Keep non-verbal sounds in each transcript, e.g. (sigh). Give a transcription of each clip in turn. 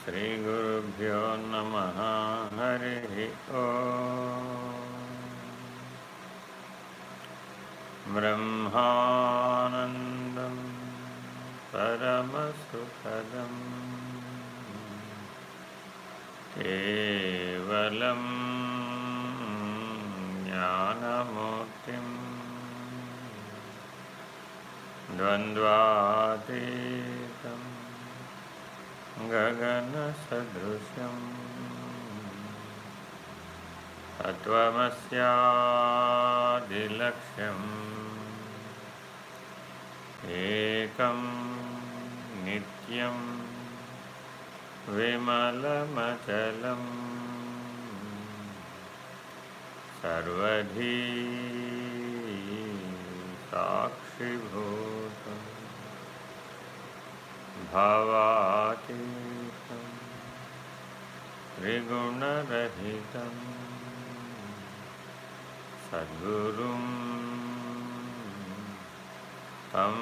श्रीगुरुभ्यो नमः हरिः ओ ब्रह्मानन्दं परमसुखदम्। केवलं ज्ञानमूर्तिम् द्वन्द्वातीतम् गगनसदृशम् तत्त्वमस्यादिलक्ष्यम् एकं नित्यं विमलमचलम् सर्वधी साक्षिभूतम् भावातीतं त्रिगुणरहितं सद्गुरुं तं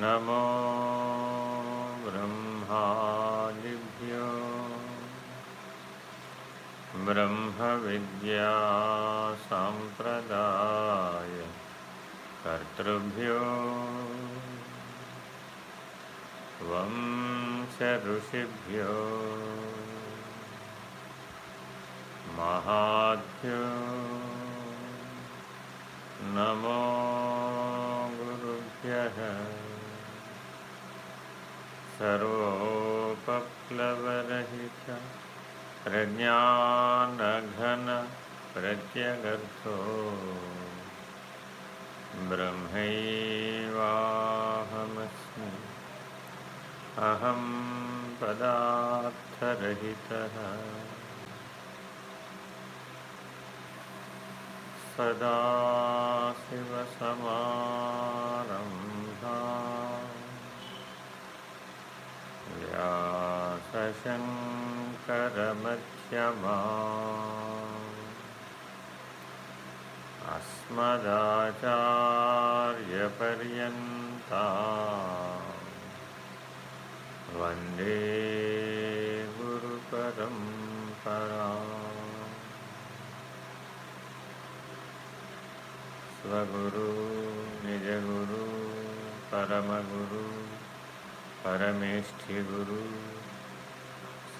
नमो ब्रह्मविद्यासाम्प्रदाय कर्तृभ्यो। वंशऋषिभ्यो महाभ्यो। नमो गुरुभ्यः। सर्वोपप्लवरहित प्रज्ञानघन प्रत्यगर्थो। ब्रह्मैवाहमस्मि। अहं पदार्थरहितः। सदाशिवसमारम्भा व्यासशङ्करमध्यमा अस्मदाचार्यपर्यन्ता। वंदे गुरुपरम्परा। स्वगुरु निजगुरु परमगुरु परमेष्ठिगुरु।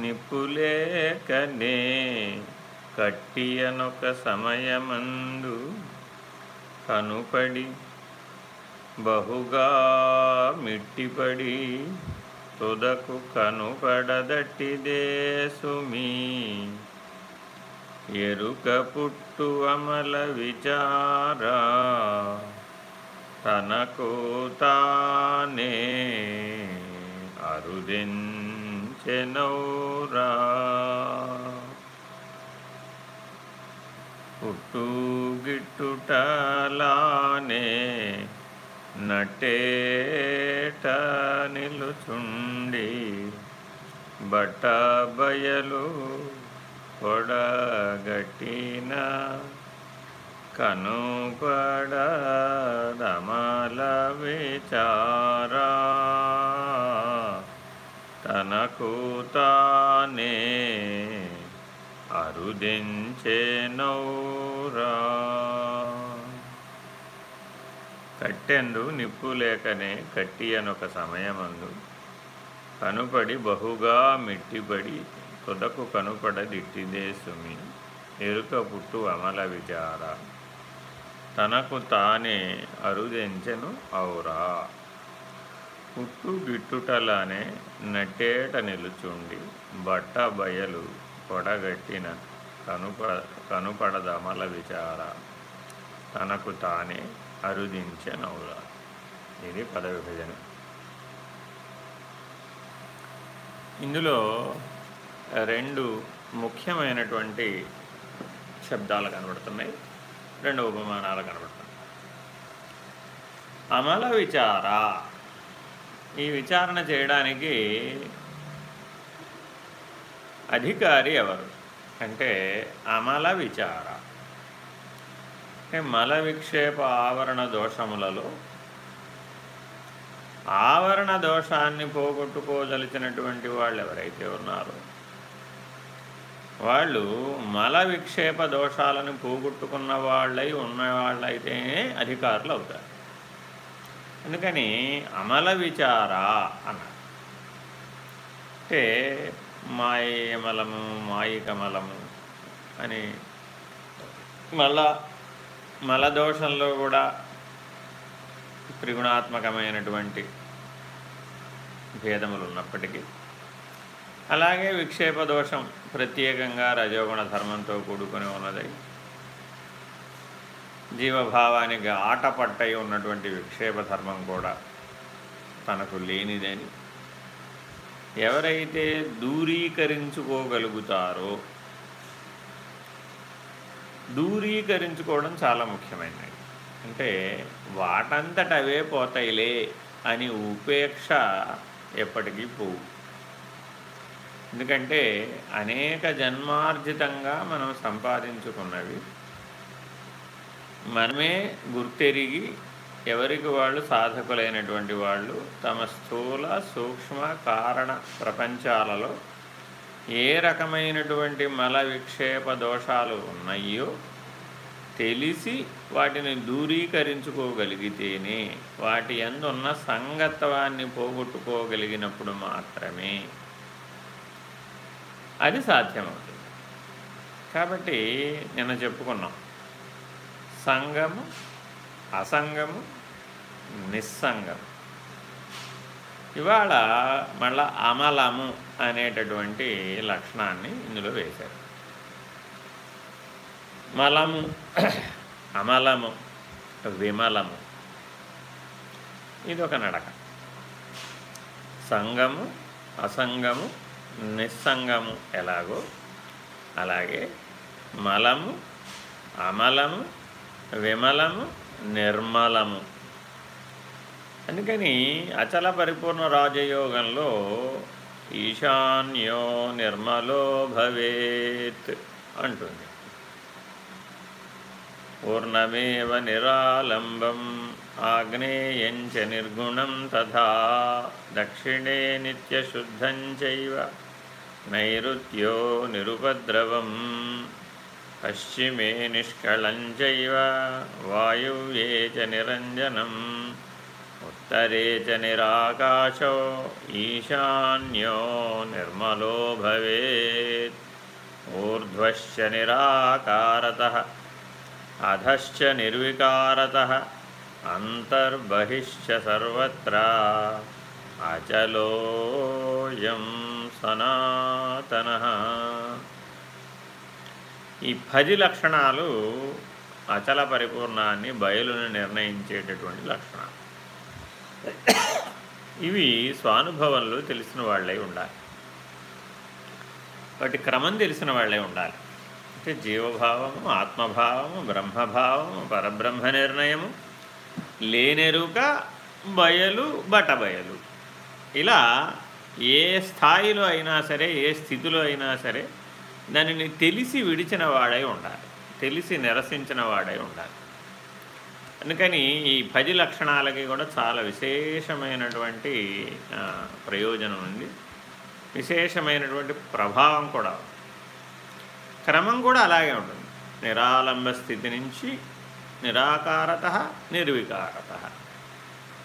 నిపులేకనే కట్టియనొక సమయమందు కనుపడి బహుగా మిట్టిపడి తుదకు కనుపడదట్టిదే సుమీ. ఎరుక పుట్టు అమల విచారా తనకు తానే అరుదెంచెనౌరా పుట్టు పుట్టుగిట్టుటలానే నటేట నిలుచుండి బట్ట బయలు పొడగట్టిన కనుపడదమల విచారా తనకు తానే అరుదించేనౌరా కట్టెందు నిప్పు లేకనే కట్టి అనొక సమయమందు కనుపడి బహుగా మిట్టిపడి తుదకు కనుపడదిట్టిదే సుమి ఎరుక పుట్టు అమల విచార. తనకు తానే అరుదెంచెను ఔరా. పుట్టు గిట్టుటలానే నట్టేట నిలుచుండి బట్ట బయలు పొడగట్టిన కనుప కనుపడదమల విచార. తనకు తానే అరుదించెనౌరా ఇది పద విభజన. ఇందులో రెండు ముఖ్యమైనటువంటి శబ్దాలు కనబడుతున్నాయి. రెండు ఉపమానాలు కనబడుతున్నాయి. అమల విచార. ఈ విచారణ చేయడానికి అధికారి ఎవరు? అంటే అమల విచార. మల విక్షేప ఆవరణ దోషములలో ఆవరణ దోషాన్ని పోగొట్టుకోదలిచినటువంటి వాళ్ళు ఎవరైతే ఉన్నారో వాళ్ళు మల విక్షేప దోషాలను పోగొట్టుకున్న వాళ్ళై ఉన్నవాళ్ళైతేనే అధికారులు అవుతారు. అందుకని అమల విచార అన్నారు. అంటే మాయమలము మాయికమలము అని మళ్ళా మలదోషంలో కూడా త్రిగుణాత్మకమైనటువంటి భేదములు ఉన్నప్పటికీ అలాగే విక్షేప దోషం ప్రత్యేకంగా రజోగుణ ధర్మంతో కూడుకుని ఉన్నది జీవభావానికి ఆటపట్టై ఉన్నటువంటి విక్షేప ధర్మం కూడా తనకు లేనిదని ఎవరైతే దూరీకరించుకోగలుగుతారో దూరీకరించుకోవడం చాలా ముఖ్యమైనది. అంటే వాటంతట అవే పోతాయిలే అని ఉపేక్ష ఎప్పటికీ పోవు. ఎందుకంటే అనేక జన్మార్జితంగా మనం సంపాదించుకున్నవి మనమే గుర్తెరిగి ఎవరికి వాళ్ళు సాధకులైనటువంటి వాళ్ళు తమ స్థూల సూక్ష్మ కారణ ప్రపంచాలలో ఏ రకమైనటువంటి మల విక్షేప దోషాలు ఉన్నాయో తెలిసి వాటిని దూరీకరించుకోగలిగితేనే వాటి ఎందున్న సంగత్వాన్ని పోగొట్టుకోగలిగినప్పుడు మాత్రమే అది సాధ్యమవుతుంది. కాబట్టి నిన్న చెప్పుకున్నాం సంగము అసంగము నిస్సంగము. ఇవాళ మళ్ళా అమలము అనేటటువంటి లక్షణాన్ని ఇందులో వేశారు. మలము అమలము విమలము. ఇది ఒక నడక. సంగము అసంగము నిస్సంగము ఎలాగో అలాగే మలము అమలము విమలము నిర్మలము. అందుకని అచల పరిపూర్ణ రాజయోగంలో ఈశాన్యో నిర్మలో భవేత్ అంటుంది. పూర్ణమేవ నిరాలంబం ఆగ్నేయంచ నిర్గుణం తథా దక్షిణే నిత్యశుద్ధం చైవ నైరుత్యో నిరుపద్రవం. పశ్చిమే నిష్కళం చైవ వాయువ్యే చ నిరంజనం ఉత్తరే చ నిరాకాశో ఈశాన్యో నిర్మలో భవేత్ ఊర్ధ్వశ్చ నిరాకారతః అధశ్చ నిర్వికారత అంతర్బహిశ్చ సర్వత్ర అచలోయం సనాతన ఈ పది లక్షణాలు అచల పరిపూర్ణాన్ని బయలును నిర్ణయించేటటువంటి లక్షణాలు. ఇవి స్వానుభవంలో తెలిసిన వాళ్ళై ఉండాలి. వాటి క్రమం తెలిసిన వాళ్ళే ఉండాలి. అంటే జీవభావము ఆత్మభావము బ్రహ్మభావము పరబ్రహ్మ నిర్ణయము లేనెరుక బయలు బటబయలు ఇలా ఏ స్థాయిలో అయినా సరే ఏ స్థితిలో అయినా సరే దానిని తెలిసి విడిచిన వాడై ఉండాలి. తెలిసి నిరసించిన వాడై ఉండాలి. అందుకని ఈ పది లక్షణాలకి కూడా చాలా విశేషమైనటువంటి ప్రయోజనం ఉంది. విశేషమైనటువంటి ప్రభావం కూడా క్రమం కూడా అలాగే ఉంటుంది. నిరాలంబ స్థితి నుంచి నిరాకారత నిర్వికారత.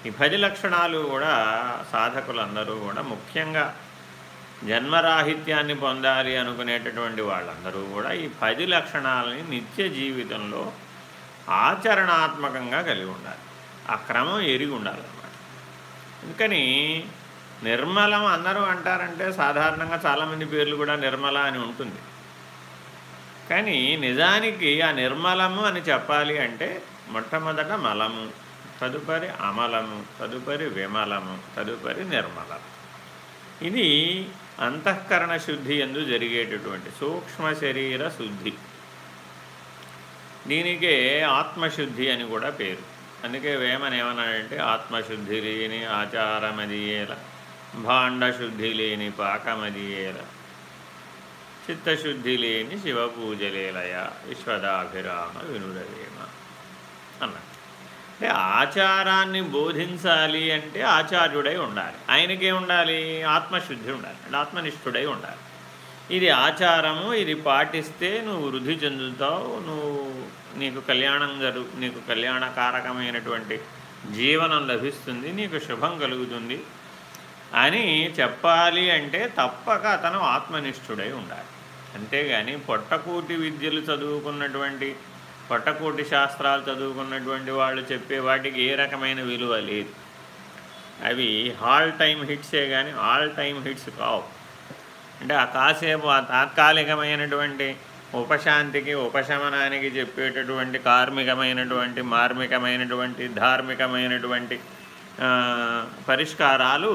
ఈ పది లక్షణాలు కూడా సాధకులందరూ కూడా ముఖ్యంగా జన్మరాహిత్యాన్ని పొందాలి అనుకునేటటువంటి వాళ్ళందరూ కూడా ఈ పది లక్షణాలని నిత్య జీవితంలో ఆచరణాత్మకంగా కలిగి ఉండాలి. ఆ క్రమం ఎరిగి ఉండాలన్నమాట. అందుకని నిర్మలం అందరూ అంటారంటే సాధారణంగా చాలామంది పేర్లు కూడా నిర్మల అని ఉంటుంది. కానీ నిజానికి ఆ నిర్మలము అని చెప్పాలి అంటే మొట్టమొదట మలము తదుపరి అమలము తదుపరి విమలము తదుపరి నిర్మలము ఇది అంతఃకరణ శుద్ధి ఎందు జరిగేటటువంటి సూక్ష్మ శరీర శుద్ధి. దీనికే ఆత్మశుద్ధి అని కూడా పేరు. అందుకే వేమని ఏమన్నాడంటే ఆత్మశుద్ధి లేని ఆచారమదియేల భాండశుద్ధి లేని పాకమదియేల చిత్తశుద్ధి లేని శివపూజలేలయ విశ్వదాభిరామ వినుడవేమ అన్నాడు. అంటే ఆచారాన్ని బోధించాలి అంటే ఆచార్యుడై ఉండాలి. ఆయనకే ఉండాలి? ఆత్మశుద్ధి ఉండాలి. అంటే ఆత్మనిష్ఠుడై ఉండాలి. ఇది ఆచారము ఇది పాటిస్తే నువ్వు వృద్ధి చెందుతావు నువ్వు నీకు కళ్యాణం జరు నీకు కళ్యాణకారకమైనటువంటి జీవనం లభిస్తుంది నీకు శుభం కలుగుతుంది అని చెప్పాలి అంటే తప్పక అతను ఆత్మనిష్ఠుడై ఉండాలి. అంతేగాని పొట్టకూటి విద్యలు చదువుకున్నటువంటి పట్టకూటి శాస్త్రాలు చదువుకున్నటువంటి వాళ్ళు చెప్పే వాటికి ఏ రకమైన విలువ లేదు. అవి హాల్ టైం హిట్సే కానీ ఆల్ టైం హిట్స్ కావు. అంటే ఆ కాసేపు ఆ తాత్కాలికమైనటువంటి ఉపశాంతికి ఉపశమనానికి చెప్పేటటువంటి కార్మికమైనటువంటి మార్మికమైనటువంటి ధార్మికమైనటువంటి పరిష్కారాలు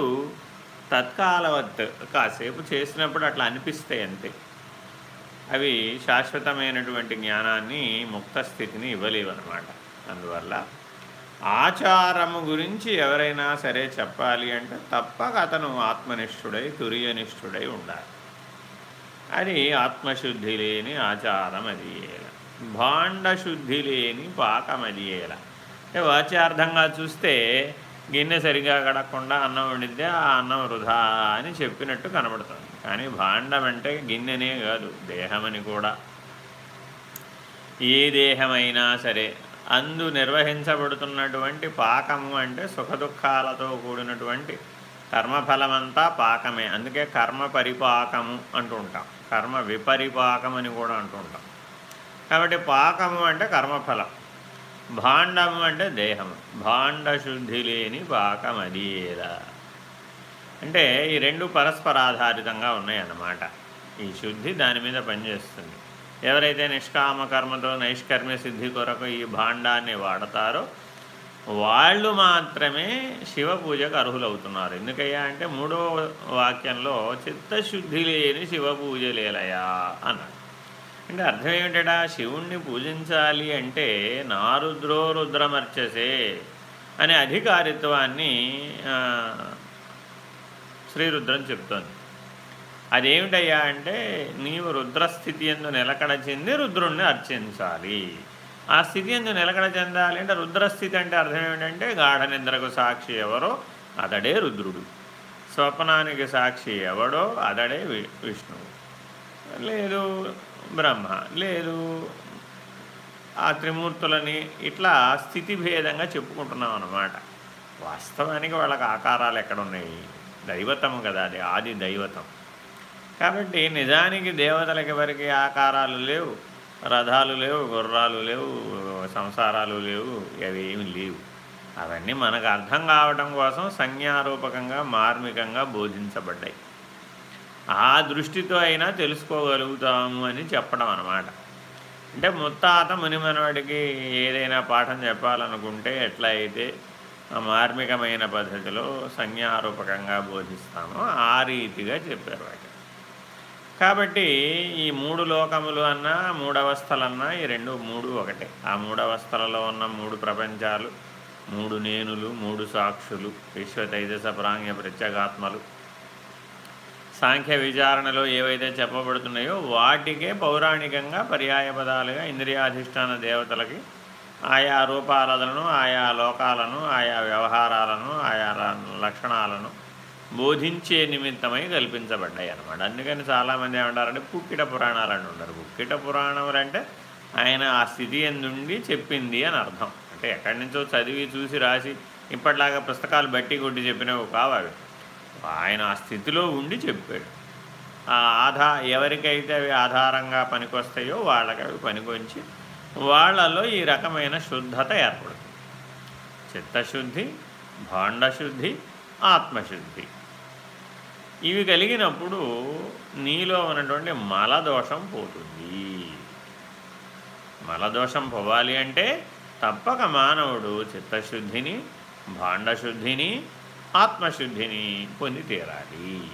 తత్కాలవత్ కాసేపు చేసినప్పుడు అట్లా అనిపిస్తాయి అంతే. అవి శాశ్వతమైనటువంటి జ్ఞానాన్ని ముక్త స్థితిని ఇవ్వలేవన్నమాట. అందువల్ల ఆచారము గురించి ఎవరైనా సరే చెప్పాలి అంటే తప్పక అతను ఆత్మనిష్ఠుడై తురియనిష్ఠుడై ఉండాలి. అది ఆత్మశుద్ధి లేని ఆచారం అదియేల భాండశుద్ధి లేని పాకం అదియేల వాచ్యార్థంగా చూస్తే గిన్నె సరిగా కడకుండా అన్నం వండితే ఆ అన్నం వృధా అని చెప్పినట్టు కనబడుతుంది. కానీ భాండం అంటే గిన్నెనే కాదు దేహమని కూడా. ఏ దేహమైనా సరే అందు నిర్వహించబడుతున్నటువంటి పాకము అంటే సుఖదుఖాలతో కూడినటువంటి కర్మఫలమంతా పాకమే. అందుకే కర్మ పరిపాకము అంటూ ఉంటాం. కర్మ విపరిపాకం అని కూడా అంటుంటాం కాబట్టి పాకము అంటే కర్మఫలం. భాండము అంటే దేహము. భాండ శుద్ధి లేని పాకమదీరా అంటే ఈ రెండు పరస్పరాధారితంగా ఉన్నాయన్నమాట. ఈ శుద్ధి దాని మీద పనిచేస్తుంది. ఎవరైతే నిష్కామ కర్మతో నైష్కర్మ్య సిద్ధి కొరకు ఈ భాండాన్ని వాడతారో వాళ్ళు మాత్రమే శివ పూజకు అర్హులవుతున్నారు. ఎందుకయ్యా అంటే మూడో వాక్యంలో చిత్తశుద్ధి లేని శివ పూజ లేలయా అన్నాడు. అంటే అర్థం ఏమిటా శివుణ్ణి పూజించాలి అంటే నారుద్రో రుద్రమర్చసే అనే అధికారిత్వాన్ని శ్రీరుద్రం చెప్తోంది. అదేమిటయ్యా అంటే నీవు రుద్రస్థితి ఎందు నిలకడ చెంది రుద్రుణ్ణి అర్చించాలి. ఆ స్థితి ఎందు నిలకడ చెందాలి అంటే రుద్రస్థితి అంటే అర్థం ఏమిటంటే గాఢ నిద్రకు సాక్షి ఎవరో అతడే రుద్రుడు. స్వప్నానికి సాక్షి ఎవడో అతడే విష్ణువు. లేదు బ్రహ్మ లేదు ఆ త్రిమూర్తులని ఇట్లా స్థితి భేదంగా చెప్పుకుంటున్నాం అన్నమాట. వాస్తవానికి వాళ్ళకి ఆకారాలు ఎక్కడున్నాయి? దైవతం కదా అది ఆది దైవతం. కాబట్టి నిజానికి దేవతలకి వరకు ఆకారాలు లేవు రథాలు లేవు గుర్రాలు లేవు సంసారాలు లేవు అవేమి లేవు. అవన్నీ మనకు అర్థం కావటం కోసం సంజ్ఞారూపకంగా మార్మికంగా బోధించబడ్డాయి. ఆ దృష్టితో అయినా తెలుసుకోగలుగుతాము అని చెప్పడం అనమాట అంటే ముత్తాత మునిమనవాడికి ఏదైనా పాఠం చెప్పాలనుకుంటే ఎట్లా అయితే మార్మికమైన పద్ధతిలో సంజ్ఞారూపకంగా బోధిస్తామో. ఆ రీతిగా చెప్పారు వాటి కాబట్టి ఈ మూడు లోకములు అన్నా మూడవస్థలన్నా ఈ రెండు మూడు ఒకటే. ఆ మూడవస్థలలో ఉన్న మూడు ప్రపంచాలు మూడు నేనులు మూడు సాక్షులు విశ్వతైజస ప్రాంగ్య ప్రత్యేగాత్మలు. సాంఖ్య విచారణలో ఏవైతే చెప్పబడుతున్నాయో వాటికే పౌరాణికంగా పర్యాయ పదాలుగా ఇంద్రియాధిష్టాన దేవతలకి ఆయా రూపాలను ఆయా లోకాలను ఆయా వ్యవహారాలను ఆయా లక్షణాలను బోధించే నిమిత్తమై కల్పించబడ్డాయి అనమాట అందుకని చాలామంది ఏమంటారంటే పుక్కిట పురాణాలు అని ఉంటారు. పుక్కిట పురాణములు అంటే ఆయన ఆ స్థితి ఎందుండి చెప్పింది అని అర్థం. అంటే ఎక్కడి నుంచో చదివి చూసి రాసి ఇప్పటిలాగా పుస్తకాలు బట్టి కొట్టి చెప్పినవి కావాలి ఆయన ఆ స్థితిలో ఉండి చెప్పాడు. ఆ ఆధా ఎవరికైతే అవి ఆధారంగా పనికొస్తాయో వాళ్ళకి అవి పనికొంచి వాళ్ళలో ఈ రకమైన శుద్ధత ఏర్పడుతుంది. చిత్తశుద్ధి భాండశుద్ధి ఆత్మశుద్ధి. ఇవి కలిగినప్పుడు నీలో ఉన్నటువంటి మలదోషం పోతుంది. మలదోషం పోవాలి అంటే తప్పక మానవుడు చిత్తశుద్ధిని భాండశుద్ధిని ఆత్మశుద్ధిని పొంది తీరాలి.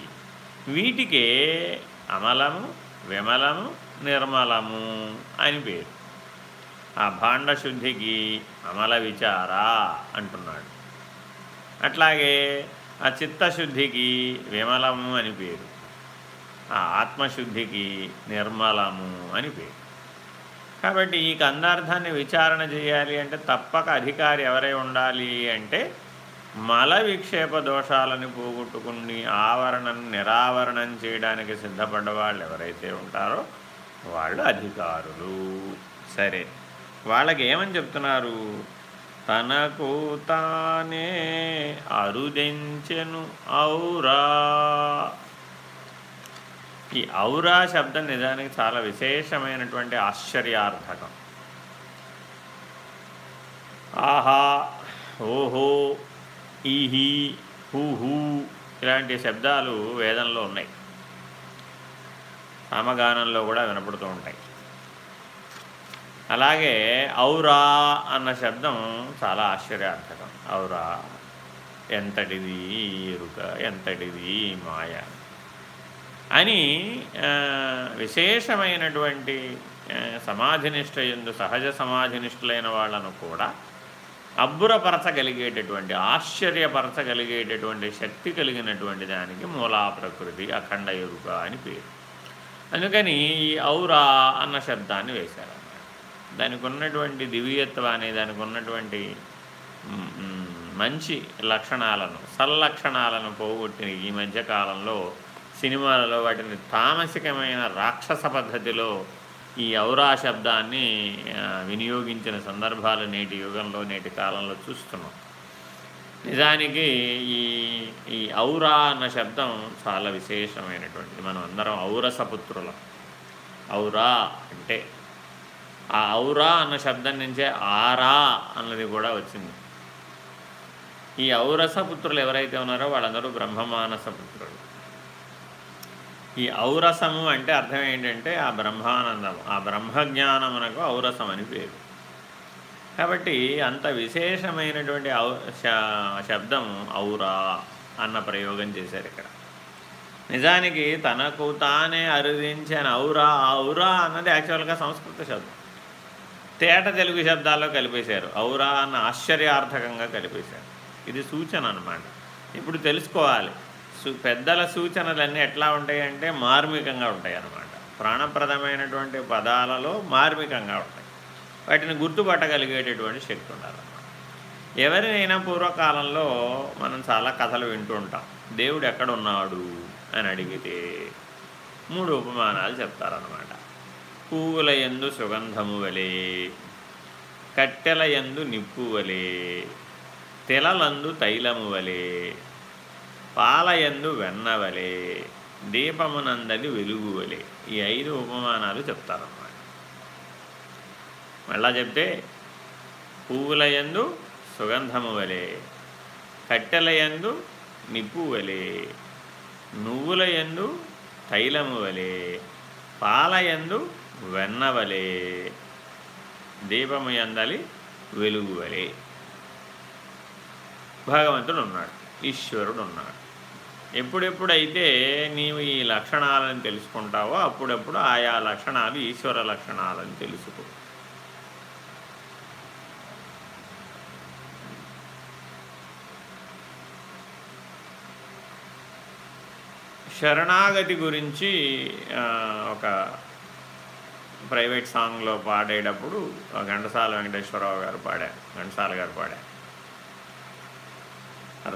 వీటికే అమలము విమలము నిర్మలము అని పేరు. ఆ భాండశుద్ధికి అమల విచార అంటున్నాడు. అట్లాగే ఆ చిత్తశుద్ధికి విమలము అని పేరు. ఆ ఆత్మశుద్ధికి నిర్మలము అని పేరు. కాబట్టి ఈ కందార్థాన్ని విచారణ చేయాలి అంటే తప్పక అధికారి ఎవరై ఉండాలి అంటే మల విక్షేప దోషాలను పోగొట్టుకుని ఆవరణను నిరావరణం చేయడానికి సిద్ధపడ్డ వాళ్ళు ఎవరైతే ఉంటారో వాళ్ళు అధికారులు. సరే. వాళ్ళకి ఏమని చెప్తున్నారు? తనకు తానే అరుదెంచెను ఔరా. ఈ ఔరా శబ్దం నిజానికి చాలా విశేషమైనటువంటి ఆశ్చర్యార్థకం. ఆహా ఓహో ఈహి హూహు ఇలాంటి శబ్దాలు వేదంలో ఉన్నాయి. సమగానంలో కూడా వినపడుతూ ఉంటాయి. అలాగే ఔరా అన్న శబ్దం చాలా ఆశ్చర్యార్థకం. ఔరా ఎంతటిది ఎరుక ఎంతటిది మాయ అని విశేషమైనటువంటి సమాధినిష్ట ఎందు సహజ సమాధినిష్ఠులైన వాళ్ళను కూడా అబ్బురపరచగలిగేటటువంటి ఆశ్చర్యపరచగలిగేటటువంటి శక్తి కలిగినటువంటి దానికి మూలా ప్రకృతి అఖండ ఎరుక అని పేరు. అందుకని ఈ ఔరా అన్న శబ్దాన్ని వేశారు. దానికి ఉన్నటువంటి దివ్యత్వాన్ని దానికి ఉన్నటువంటి మంచి లక్షణాలను సల్లక్షణాలను పోగొట్టిన ఈ మధ్యకాలంలో సినిమాలలో వాటిని తామసికమైన రాక్షస పద్ధతిలో ఈ ఔరా శబ్దాన్ని వినియోగించిన సందర్భాలు నేటి యుగంలో నేటి కాలంలో చూస్తున్నాం. నిజానికి ఈ ఈ ఔరా అన్న శబ్దం చాలా విశేషమైనటువంటిది. మనం అందరం ఔరసపుత్రులం ఔరా అంటే ఆ ఔరా అన్న శబ్దం నుంచే ఆరా అన్నది కూడా వచ్చింది. ఈ ఔరస పుత్రులు ఎవరైతే ఉన్నారో వాళ్ళందరూ బ్రహ్మమానస పుత్రులు. ఈ ఔరసము అంటే అర్థం ఏంటంటే ఆ బ్రహ్మానందం ఆ బ్రహ్మజ్ఞానమునకు ఔరసం అని పేరు. కాబట్టి అంత విశేషమైనటువంటి ఔ శబ్దం ఔరా అన్న ప్రయోగం చేశారు ఇక్కడ. నిజానికి తనకు తానే అరుదించిన ఔరా ఔరా అన్నది యాక్చువల్గా సంస్కృత శబ్దం. తేట తెలుగు శబ్దాల్లో కలిపేశారు. ఔరా అన్న ఆశ్చర్యార్థకంగా కలిపేశారు. ఇది సూచన అనమాట ఇప్పుడు తెలుసుకోవాలి. పెద్దల సూచనలన్నీ ఎట్లా ఉంటాయంటే మార్మికంగా ఉంటాయి అన్నమాట. ప్రాణప్రదమైనటువంటి పదాలలో మార్మికంగా ఉంటాయి. వాటిని గుర్తుపట్టగలిగేటటువంటి శక్తి ఉండాలన్నమాట ఎవరినైనా పూర్వకాలంలో మనం చాలా కథలు వింటూ ఉంటాం. దేవుడు ఎక్కడున్నాడు? అని అడిగితే మూడు ఉపమానాలు చెప్తారనమాట పువ్వులయందు సుగంధము వలే కట్టెలయందు నిప్పు వలే తెలలందు తైలము వలే పాలయందు వెన్నవలే దీపమునందలి వెలుగువలే. ఈ ఐదు ఉపమానాలు చెప్తారన్నమాట. మళ్ళా చెప్తే పువ్వులయందు సుగంధము వలె కట్టెలయందు నిప్పు వలె నువ్వులయందు తైలము వలె పాలయందు వెన్నవలే దీపము ఎందలి వెలుగువలే. భగవంతుడు ఉన్నాడు ఈశ్వరుడు ఉన్నాడు. ఎప్పుడెప్పుడైతే నీవు ఈ లక్షణాలను తెలుసుకుంటావో అప్పుడప్పుడు ఆయా లక్షణాలు ఈశ్వర లక్షణాలని తెలుసుకో. శరణాగతి గురించి ఒక ప్రైవేట్ సాంగ్లో పాడేటప్పుడు ఘంటసాల వెంకటేశ్వరరావు గారు పాడారు ఘంటసాల గారు పాడారు.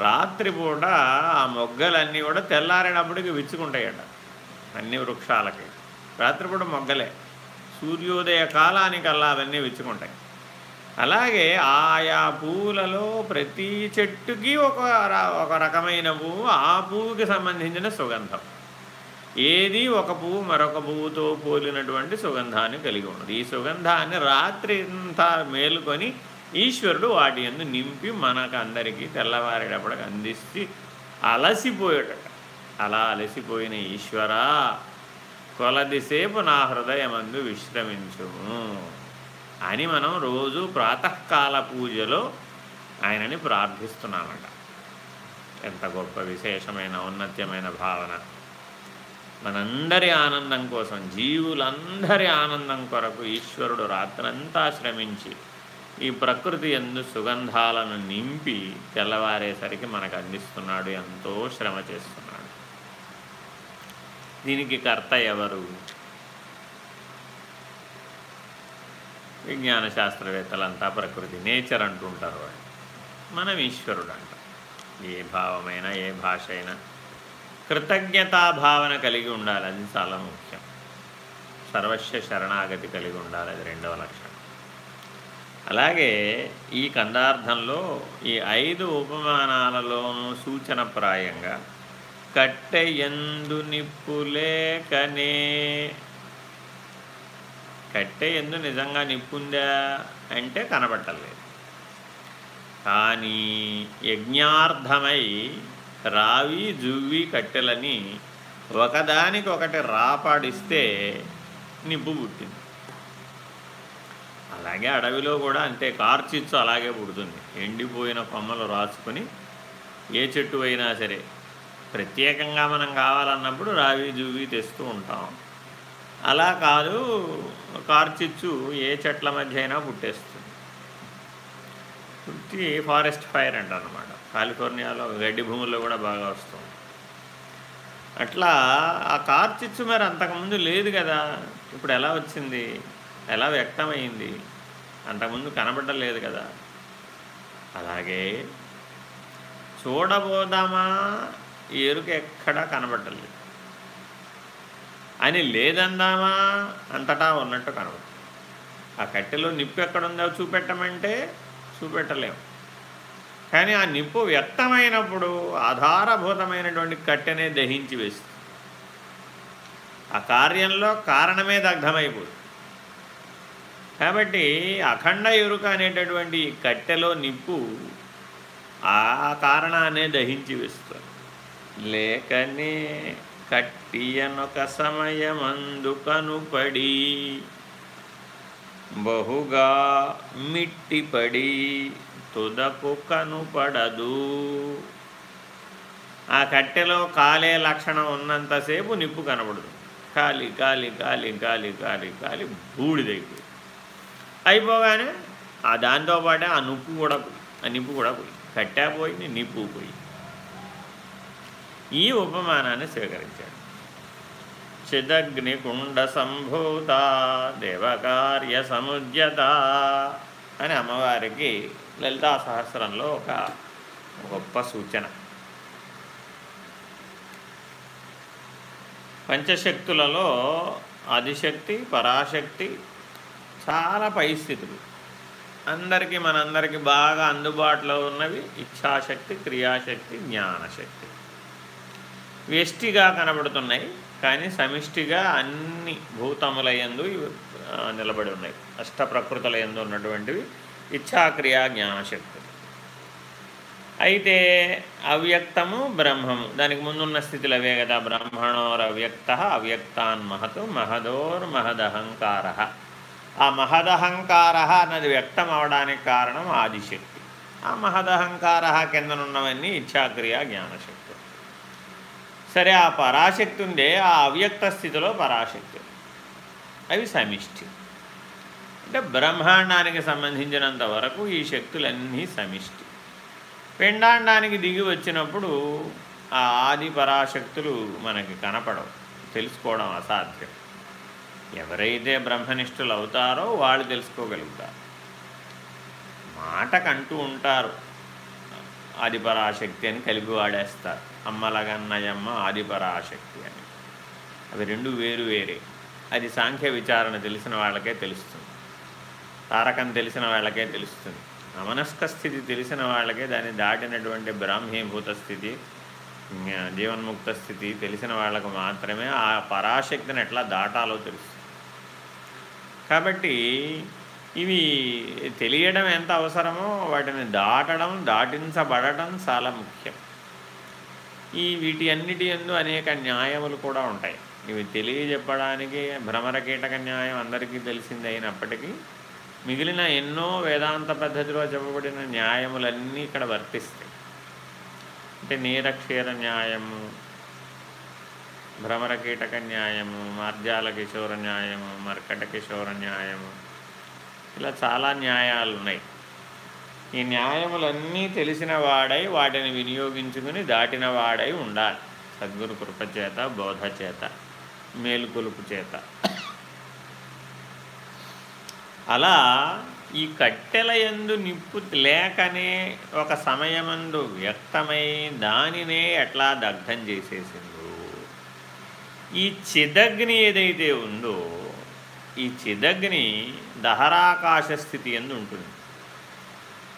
రాత్రిపూట ఆ మొగ్గలన్నీ కూడా తెల్లారేటప్పటికి విచ్చుకుంటాయట అన్ని వృక్షాలకి. రాత్రిపూట మొగ్గలే. సూర్యోదయ కాలానికల్లా అవన్నీ విచ్చుకుంటాయి. అలాగే ఆయా పువ్వులలో ప్రతి చెట్టుకి ఒక ఒక రకమైన పువ్వు ఆ పువ్వుకి సంబంధించిన సుగంధం. ఏది ఒక పువ్వు మరొక పువ్వుతో పోలినటువంటి సుగంధాన్ని కలిగి ఉన్నది. ఈ సుగంధాన్ని రాత్రి అంతా మేలుకొని ఈశ్వరుడు వాటి ఎందు నింపి మనకు అందరికీ తెల్లవారేటప్పటికి అందిస్తే అలసిపోయేటట. అలా అలసిపోయిన ఈశ్వరా కొలదిసేపు నా హృదయమందు విశ్రమించుము అని మనం రోజు ప్రాతకాల పూజలో ఆయనని ప్రార్థిస్తున్నామట. ఎంత గొప్ప విశేషమైన ఉన్నత్యమైన భావన. మనందరి ఆనందం కోసం జీవులందరి ఆనందం కొరకు ఈశ్వరుడు రాత్రంతా శ్రమించి ఈ ప్రకృతి ఎందు సుగంధాలను నింపి తెల్లవారేసరికి మనకు అందిస్తున్నాడు ఎంతో శ్రమ చేస్తున్నాడు. దీనికి కర్త ఎవరు? విజ్ఞాన శాస్త్రవేత్తలంతా ప్రకృతి నేచర్ అంటుంటారు మనం ఈశ్వరుడు అంటాం. ఏ భావమైనా ఏ భాష అయినా కృతజ్ఞతాభావన కలిగి ఉండాలి. అది చాలా ముఖ్యం. సర్వస్వ శరణాగతి కలిగి ఉండాలి అది రెండవ లక్షణం. అలాగే ఈ కందార్థంలో ఈ ఐదు ఉపమానాలలోనూ సూచనప్రాయంగా కట్టె ఎందు నిప్పులేకనే కట్టె ఎందు నిజంగా నిప్పుందా అంటే కనబట్టలేదు కానీ యజ్ఞార్థమై రావి జువ్వి కట్టెలని ఒకదానికొకటి రాపాడిస్తే నిప్పు పుట్టింది. అలాగే అడవిలో కూడా అంతే కార్చిచ్చు అలాగే పుడుతుంది. ఎండిపోయిన కొమ్మలు రాసుకొని ఏ చెట్టు అయినా సరే. ప్రత్యేకంగా మనం కావాలన్నప్పుడు రావి జువ్వి తెస్తూ ఉంటాం. అలా కాదు కార్చిచ్చు ఏ చెట్ల మధ్య అయినా పుట్టేస్తుంది. పుట్టి ఫారెస్ట్ ఫైర్ అంటారు కాలిఫోర్నియాలో గడ్డి భూముల్లో కూడా బాగా వస్తుంది. అట్లా ఆ కార్చిచ్చు మరి అంతకుముందు లేదు కదా. ఇప్పుడు ఎలా వచ్చింది? ఎలా వ్యక్తమైంది? అంతకుముందు కనబడలేదు కదా. అలాగే చూడబోదామా? ఎరుక ఎక్కడా కనబడలేదు అని లేదందామా? అంతటా ఉన్నట్టు కనబడుతుంది. ఆ కట్టెలో నిప్పు ఎక్కడుందో చూపెట్టమంటే చూపెట్టలేము కానీ ఆ నిప్పు వ్యక్తమైనప్పుడు ఆధారభూతమైనటువంటి కట్టెనే దహించి వేస్తుంది. ఆ కార్యంలో కారణమే దగ్ధమైపోతుంది. కాబట్టి అఖండ ఎరుక అనేటటువంటి కట్టెలో నిప్పు ఆ కారణాన్ని దహించి వేస్తుంది. లేకనే కట్టియనొక సమయమందు కనుపడి బహుగా మిట్టిపడి తుదకు కనుపడదు ఆ కట్టెలో కాలే లక్షణం ఉన్నంతసేపు నిప్పు కనబడదు. కాలి కాలి కాలి కాలి కాలి కాలి బూడిదైపోయి అయిపోగానే ఆ దాంతోపాటే ఆ నిప్పు కూడా పోయి ఆ నిప్పు కూడా పోయి కట్టా పోయి నిప్పు పోయి ఈ ఉపమానాన్ని స్వీకరించాడు. చిదగ్నికుండ సంభూత దేవకార్య సముద్యత అని అమ్మవారికి లలితా సహస్రంలో ఒక గొప్ప సూచన. పంచశక్తులలో ఆదిశక్తి పరాశక్తి చాలా పరిస్థితులు అందరికీ మనందరికీ బాగా అందుబాటులో ఉన్నవి ఇచ్ఛాశక్తి క్రియాశక్తి జ్ఞానశక్తి. వ్యష్టిగా కనబడుతున్నాయి కానీ సమిష్టిగా అన్ని భూతములయందు నిలబడి ఉన్నాయి. అష్ట ప్రకృతుల ఎందు ఉన్నటువంటివి ఇచ్ఛాక్రియ జ్ఞానశక్తి అయితే అవ్యక్తము బ్రహ్మము. దానికి ముందున్న స్థితిలో అవే కదా. బ్రహ్మణోరవ్యక్త అవ్యక్తాన్ మహతు మహదోర్మహదహంకార ఆ మహదహంకార అన్నది వ్యక్తం అవడానికి కారణం ఆదిశక్తి. ఆ మహదహంకార కిందనున్నవన్నీ ఇచ్ఛాక్రియ జ్ఞానశక్తి సరే ఆ పరాశక్తి ఉందే ఆ అవ్యక్త స్థితిలో పరాశక్తి అవి సమిష్టి. అంటే బ్రహ్మాండానికి సంబంధించినంత వరకు ఈ శక్తులన్నీ సమిష్టి. పిండాండానికి దిగి వచ్చినప్పుడు ఆ ఆది పరాశక్తులు మనకి కనపడవు. తెలుసుకోవడం అసాధ్యం. ఎవరైతే బ్రహ్మనిష్ఠులు అవుతారో వాళ్ళు తెలుసుకోగలుగుతారు. మాటకంటూ ఉంటారు. ఆదిపరాశక్తి అని కలిపి వాడేస్తారు. అమ్మలగన్నయమ్మ ఆదిపరాశక్తి అని. అవి రెండు వేరు వేరే. అది సాంఖ్య విచారణ తెలిసిన వాళ్ళకే తెలుస్తుంది. తారకం తెలిసిన వాళ్ళకే తెలుస్తుంది. అమనస్క స్థితి తెలిసిన వాళ్ళకే దాన్ని దాటినటువంటి బ్రాహ్మీభూత స్థితి జీవన్ముక్త స్థితి తెలిసిన వాళ్ళకు మాత్రమే ఆ పరాశక్తిని ఎట్లా దాటాలో తెలుస్తుంది. కాబట్టి ఇవి తెలియడం ఎంత అవసరమో వాటిని దాటడం దాటించబడటం చాలా ముఖ్యం. ఈ వీటి అన్నిటి ఎందు అనేక న్యాయములు కూడా ఉంటాయి. ఇవి తెలియజెప్పడానికి భ్రమర కీటక న్యాయం అందరికీ తెలిసింది అయినప్పటికీ మిగిలిన ఎన్నో వేదాంత పద్ధతిలో చెప్పబడిన న్యాయములన్నీ ఇక్కడ వర్తిస్తాయి. అంటే నీరక్షీర న్యాయము భ్రమర కీటక న్యాయము మార్జాల కిశోర న్యాయము మర్కట కిశోర న్యాయము. ఇలా చాలా న్యాయాలు ఉన్నాయి. ఈ న్యాయములన్నీ తెలిసిన వాడై వాటిని వినియోగించుకుని దాటిన వాడై ఉండాలి. సద్గురు కృపచేత బోధ చేత మేలుకొలుపు చేత అలా ఈ కట్టెల ఎందు నిప్పు లేకనే ఒక సమయమందు వ్యక్తమై దానినే ఎట్లా దగ్ధం చేసేసిందో? ఈ చిదగ్ని ఏదైతే ఉందో ఈ చిదగ్ని దహరాకాశ స్థితి ఎందు ఉంటుంది.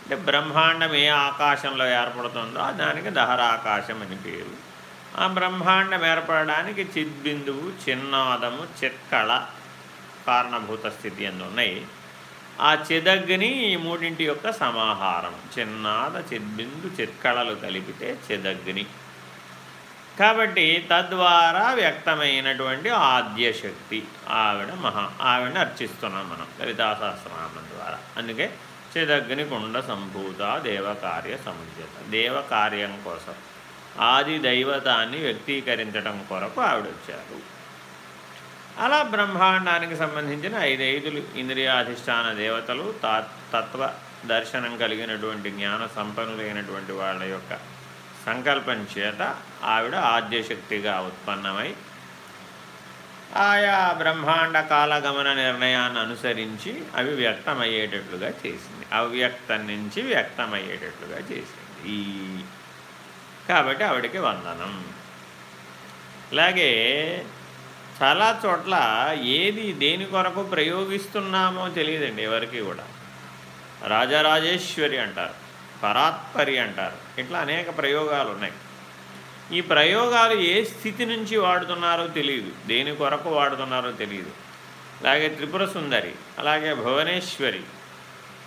అంటే బ్రహ్మాండం ఏ ఆకాశంలో ఏర్పడుతుందో దానికి దహరాకాశం అని పేరు. ఆ బ్రహ్మాండం ఏర్పడడానికి చిద్బిందువు చిన్నాదము చిక్కళ కారణభూత స్థితి ఎందు ఉన్నాయి. ఆ చిదగ్ని ఈ మూడింటి యొక్క సమాహారం. చిన్నాద చెద్బిందు చిత్కళలు కలిపితే చిదగ్ని. కాబట్టి తద్వారా వ్యక్తమైనటువంటి ఆద్యశక్తి ఆవిడ మహా ఆవిడని అర్చిస్తున్నాం మనం లలితాశాస్త్రనామం ద్వారా. అందుకే చిదగ్ని కుండ సంభూత దేవకార్య సముద్యత. దేవకార్యం కోసం ఆది దైవతాన్ని వ్యక్తీకరించడం కొరకు ఆవిడ వచ్చారు అలా బ్రహ్మాండానికి సంబంధించిన ఐదైదులు ఇంద్రియాధిష్టాన దేవతలు తత్వ దర్శనం కలిగినటువంటి జ్ఞాన సంపన్నులైనటువంటి వాళ్ళ యొక్క సంకల్పం చేత ఆవిడ ఆద్యశక్తిగా ఉత్పన్నమై ఆయా బ్రహ్మాండ కాలగమన నిర్ణయాన్ని అనుసరించి అవి వ్యక్తమయ్యేటట్లుగా చేసింది. అవ్యక్తం నుంచి వ్యక్తమయ్యేటట్లుగా చేసింది. కాబట్టి ఆవిడకి వందనం. అలాగే చాలా చోట్ల ఏది దేని కొరకు ప్రయోగిస్తున్నామో తెలియదండి ఎవరికి కూడా. రాజరాజేశ్వరి అంటారు పరాత్పరి అంటారు ఇట్లా అనేక ప్రయోగాలు ఉన్నాయి. ఈ ప్రయోగాలు ఏ స్థితి నుంచి వాడుతున్నారో తెలియదు దేని కొరకు వాడుతున్నారో తెలియదు. అలాగే త్రిపుర సుందరి అలాగే భువనేశ్వరి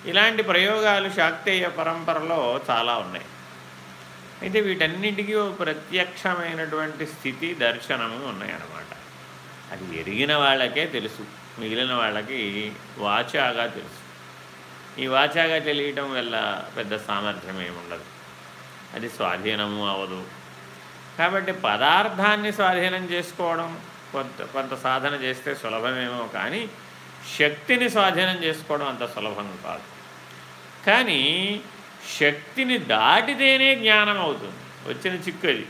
ఇలాంటి ప్రయోగాలు శాక్తేయ పరంపరలో చాలా ఉన్నాయి. అయితే వీటన్నిటికీ ప్రత్యక్షమైనటువంటి స్థితి దర్శనము ఉన్నాయన్నమాట. అది ఎరిగిన వాళ్ళకే తెలుసు మిగిలిన వాళ్ళకి వాచాగా తెలుసు. ఈ వాచాగా తెలియటం వల్ల పెద్ద సామర్థ్యం ఏముండదు అది స్వాధీనము అవదు కాబట్టి పదార్థాన్ని స్వాధీనం చేసుకోవడం కొంత కొంత సాధన చేస్తే సులభమేమో కానీ శక్తిని స్వాధీనం చేసుకోవడం అంత సులభం కాదు. కానీ శక్తిని దాటితేనే జ్ఞానం అవుతుంది. వచ్చిన చిక్కు అది.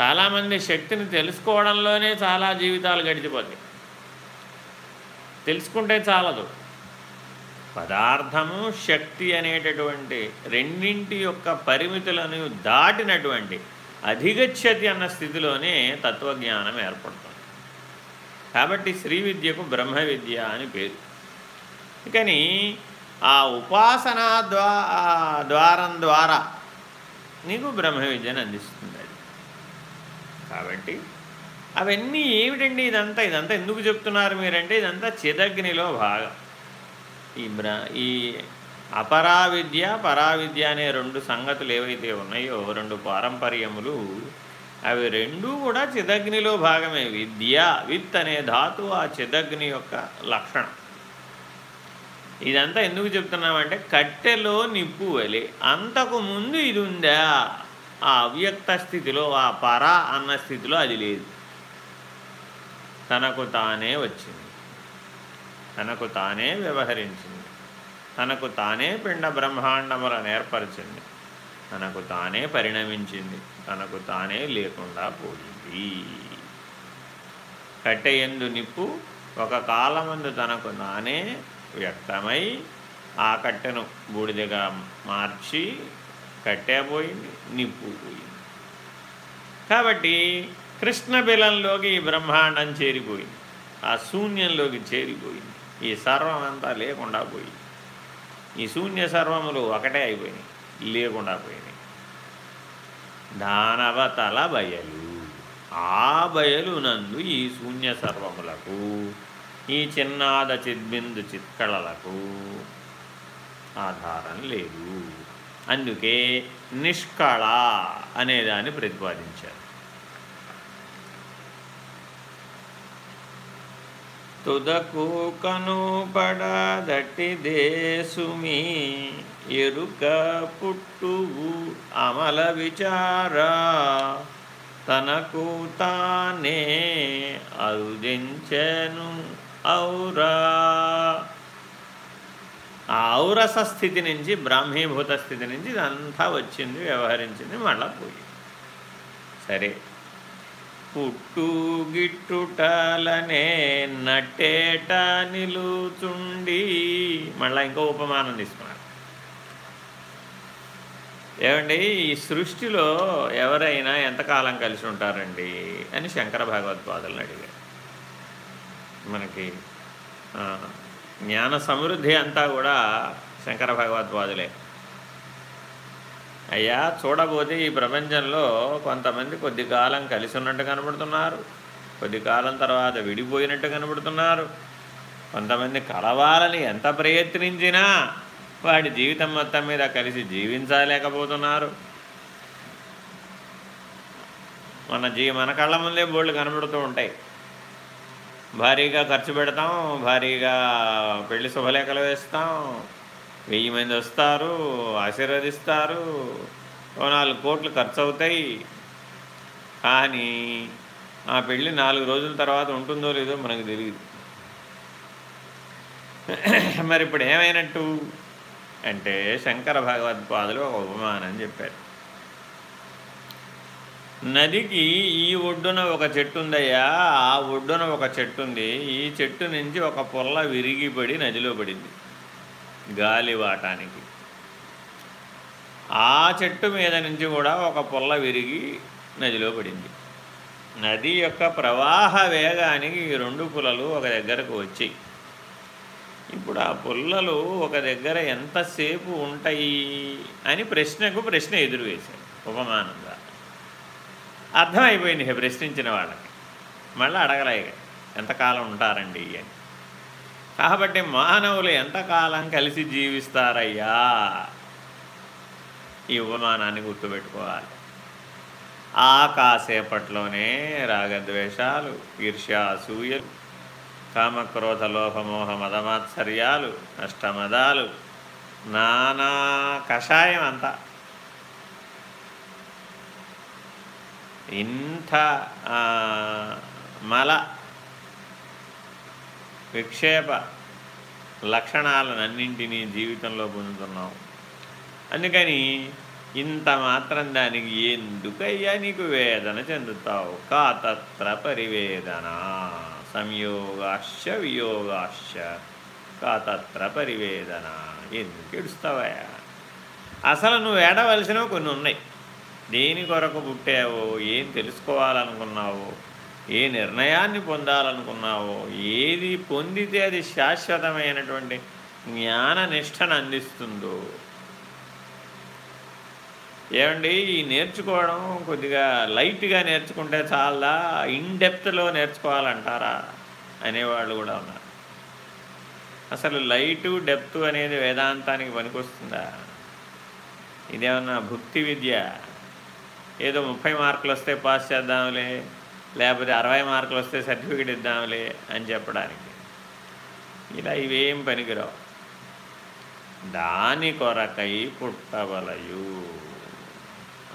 చాలామంది శక్తిని తెలుసుకోవడంలోనే చాలా జీవితాలు గడిచిపోతాయి తెలుసుకుంటే చాలదు. పదార్థము శక్తి అనేటటువంటి రెండింటి యొక్క పరిమితులను దాటినటువంటి అధిగచ్చతి అన్న స్థితిలోనే తత్వజ్ఞానం ఏర్పడుతుంది. కాబట్టి శ్రీ విద్యకు బ్రహ్మ విద్య అని పేరు. కానీ ఆ ఉపాసనా ద్వా ద్వారం ద్వారా నీకు బ్రహ్మ విద్యను అందిస్తుంది. కాబట్టి అవన్నీ ఏమిటండి ఇదంతా? ఇదంతా ఎందుకు చెప్తున్నారు మీరంటే ఇదంతా చిదగ్నిలో భాగం. ఈ బ్ర ఈ అపరావిద్య పరావిద్య అనే రెండు సంగతులు ఏవైతే ఉన్నాయో రెండు పారంపర్యములు అవి రెండూ కూడా చిదగ్నిలో భాగమే. విద్య విత్ అనే ధాతు ఆ చిదగ్ని యొక్క లక్షణం. ఇదంతా ఎందుకు చెప్తున్నామంటే కట్టెలో నిప్పు వలి. అంతకు ముందు ఇది ఉందా? ఆ అవ్యక్త స్థితిలో ఆ పర అన్న స్థితిలో అది లేదు. తనకు తానే వచ్చింది. తనకు తానే వ్యవహరించింది. తనకు తానే పిండ బ్రహ్మాండములను ఏర్పరిచింది. తనకు తానే పరిణమించింది. తనకు తానే లేకుండా పోయింది. కట్టెయందు నిప్పు ఒక కాలమందు తనకు తానే వ్యక్తమై ఆ కట్టెను బూడిదగా మార్చి కట్టే పోయింది నిప్పు పోయింది కాబట్టి కృష్ణ బిలంలోకి ఈ బ్రహ్మాండం చేరిపోయింది. ఆ శూన్యంలోకి చేరిపోయింది. ఈ సర్వం అంతా లేకుండా పోయింది. ఈ శూన్య సర్వములు ఒకటే అయిపోయినాయి లేకుండా పోయినాయి. దానవతల బయలు ఆ బయలు నందు ఈ శూన్య సర్వములకు ఈ చిన్నాద చిద్బిందు చిత్కళలకు ఆధారం లేదు. అందుకే నిష్కళ అనేదాన్ని ప్రతిపాదించారు. తుదకు కనుపడదట్టి దేశుమి ఎరుక పుట్టువు అమల విచార తనకు తానే ఔదించెను ఔరా. ఆ ఔరస స్థితి నుంచి బ్రాహ్మీభూత స్థితి నుంచి ఇదంతా వచ్చింది వ్యవహరించింది మళ్ళా పోయి సరే. పుట్టు నటేట నిలుచుండి. మళ్ళా ఇంకో ఉపమానం తీసుకున్నారు ఏమండి ఈ సృష్టిలో ఎవరైనా ఎంతకాలం కలిసి ఉంటారండి అని శంకర భగవత్పాదులను అడిగారు మనకి జ్ఞాన సమృద్ధి అంతా కూడా శంకర భగవద్వాదులే అయ్యా చూడబోతే ఈ ప్రపంచంలో కొంతమంది కొద్ది కాలం కలిసి ఉన్నట్టు కనబడుతున్నారు. కొద్ది కాలం తర్వాత విడిపోయినట్టు కనబడుతున్నారు. కొంతమంది కలవాలని ఎంత ప్రయత్నించినా వాడి జీవితం మొత్తం మీద కలిసి జీవించలేకపోతున్నారు. మన జీ మన కళ్ళ ముందే బోళ్ళు కనబడుతూ ఉంటాయి. భారీగా ఖర్చు పెడతాం భారీగా పెళ్ళి శుభలేఖలు వేస్తాం వెయ్యి మంది వస్తారు ఆశీర్వదిస్తారు నాలుగు కోట్లు ఖర్చు అవుతాయి కానీ ఆ పెళ్ళి నాలుగు రోజుల తర్వాత ఉంటుందో లేదో మనకు తెలియదు మరి ఇప్పుడు ఏమైనట్టు? అంటే శంకర భగవత్పాదులు ఒక ఉపమానం చెప్పారు. నదికి ఈ ఒడ్డున ఒక చెట్టు ఉందయ్యా. ఆ ఒడ్డున ఒక చెట్టు ఉంది. ఈ చెట్టు నుంచి ఒక పొల్ల విరిగిపడి నదిలో పడింది. గాలి వాటానికి. ఆ చెట్టు మీద నుంచి కూడా ఒక పొల్ల విరిగి నదిలో పడింది. నది యొక్క ప్రవాహ వేగానికి ఈ రెండు పుల్లలు ఒక దగ్గరకు వచ్చాయి. ఇప్పుడు ఆ పుల్లలు ఒక దగ్గర ఎంతసేపు ఉంటాయి అని ప్రశ్నకు ప్రశ్న ఎదురు వేశారు ఉపమానంగా. అర్థమైపోయింది ప్రశ్నించిన వాళ్ళకి. మళ్ళీ అడగలేక ఎంతకాలం ఉంటారండి అని కాబట్టి మానవులు ఎంతకాలం కలిసి జీవిస్తారయ్యా? ఈ ఉపమానాన్ని గుర్తుపెట్టుకోవాలి. ఆ కాసేపట్లోనే రాగద్వేషాలు ఈర్ష్యాసూయలు కామక్రోధ లోభమోహ మదమాత్సర్యాలు అష్టమదాలు నానా కషాయం అంతా ఇంత మల విక్షేప లక్షణాలన్నింటినీ జీవితంలో పొందుతున్నావు. అందుకని ఇంత మాత్రం దానికి ఎందుకయ్యా నీకు వేదన చెందుతావు? కాతత్ర పరివేదన సంయోగాశ వియోగాశ్చ కాతత్ర పరివేదన. ఎందుకు ఏడుస్తావయ్యా? అసలు నువ్వు ఏడవలసినవి కొన్ని ఉన్నాయి. దేని కొరకు పుట్టావో ఏం తెలుసుకోవాలనుకున్నావో ఏ నిర్ణయాన్ని పొందాలనుకున్నావో ఏది పొందితే అది శాశ్వతమైనటువంటి జ్ఞాన నిష్టను అందిస్తుందో. ఏమండి? ఈ నేర్చుకోవడం కొద్దిగా లైట్గా నేర్చుకుంటే చాలా ఇన్డెప్త్లో నేర్చుకోవాలంటారా? అనేవాళ్ళు కూడా ఉన్నారు. అసలు లైటు డెప్త్ అనేది వేదాంతానికి పనికొస్తుందా? ఇదేమన్నా భుక్తి విద్య? ఏదో ముప్పై మార్కులు వస్తే పాస్ చేద్దాంలే లేకపోతే అరవై మార్కులు వస్తే సర్టిఫికేట్ ఇద్దాంలే అని చెప్పడానికి. ఇలా ఇవేం పనికిరావు. దాని కొరకై పుట్టవలయు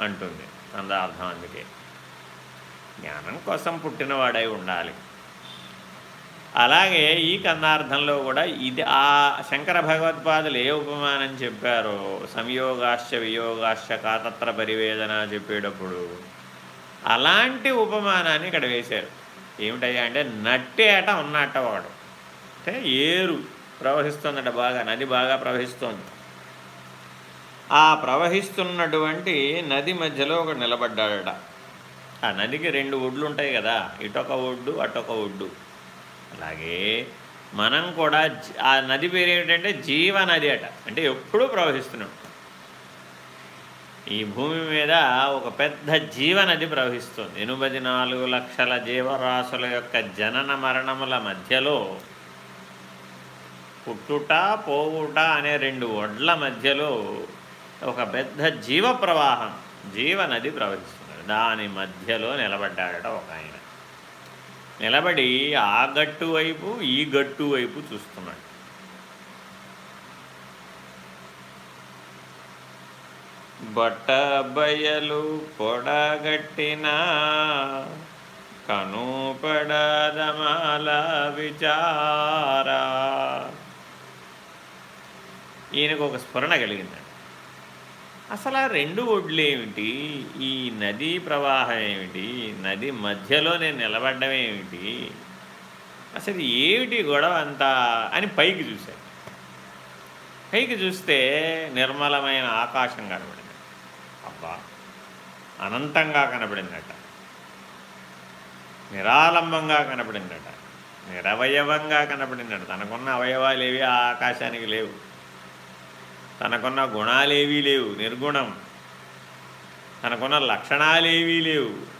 అంటుంది. అందార్థం అందుకే. జ్ఞానం కోసం పుట్టినవాడై ఉండాలి. అలాగే ఈ కన్నార్థంలో కూడా ఇది ఆ శంకర భగవత్పాదులు ఏ ఉపమానం చెప్పారో? సంయోగాశ్చ వియోగాశ్చ కాతత్ర పరివేదన చెప్పేటప్పుడు అలాంటి ఉపమానాన్ని ఇక్కడ వేశారు. ఏమిటయ్యా అంటే నట్టేట ఉన్నట్ట వాడు. అంటే ఏరు ప్రవహిస్తుందట బాగా నది బాగా ప్రవహిస్తోంది. ఆ ప్రవహిస్తున్నటువంటి నది మధ్యలో ఒక నిలబడ్డాడట. ఆ నదికి రెండు ఒడ్లు ఉంటాయి కదా ఇటొక ఒడ్డు అటొక ఒడ్డు. అలాగే మనం కూడా ఆ నది పేరు ఏమిటంటే జీవనది అట. అంటే ఎప్పుడూ ప్రవహిస్తున్నాం. ఈ భూమి మీద ఒక పెద్ద జీవనది ప్రవహిస్తుంది. ఎనిమిది నాలుగు లక్షల జీవరాశుల యొక్క జనన మరణముల మధ్యలో పుట్టుట పోవుట అనే రెండు ఒడ్ల మధ్యలో ఒక పెద్ద జీవ ప్రవాహం జీవనది ప్రవహిస్తుంది దాని మధ్యలో నిలబడ్డాడట ఒక ఆయన. నిలబడి ఆ గట్టు వైపు ఈ గట్టు వైపు చూస్తున్నాడు. బట్ట బయలు పొడగట్టిన కనుపడదమాల విచారా. ఈయనకు ఒక స్ఫురణ కలిగిందండి. అసలు ఆ రెండు ఒడ్లేమిటి ఈ నదీ ప్రవాహం ఏమిటి? నది మధ్యలో నేను నిలబడ్డం ఏమిటి? అసలు ఏమిటి గొడవ అంతా అని పైకి చూశాను. పైకి చూస్తే నిర్మలమైన ఆకాశం కనబడింది. అబ్బా! అనంతంగా కనబడిందట. నిరాలంబంగా కనబడిందట. నిరవయవంగా కనబడిందట. తనకున్న అవయవాలు ఏవి ఆ ఆకాశానికి లేవు. తనకున్న గుణాలేవీ లేవు నిర్గుణం. తనకున్న లక్షణాలేవీ లేవు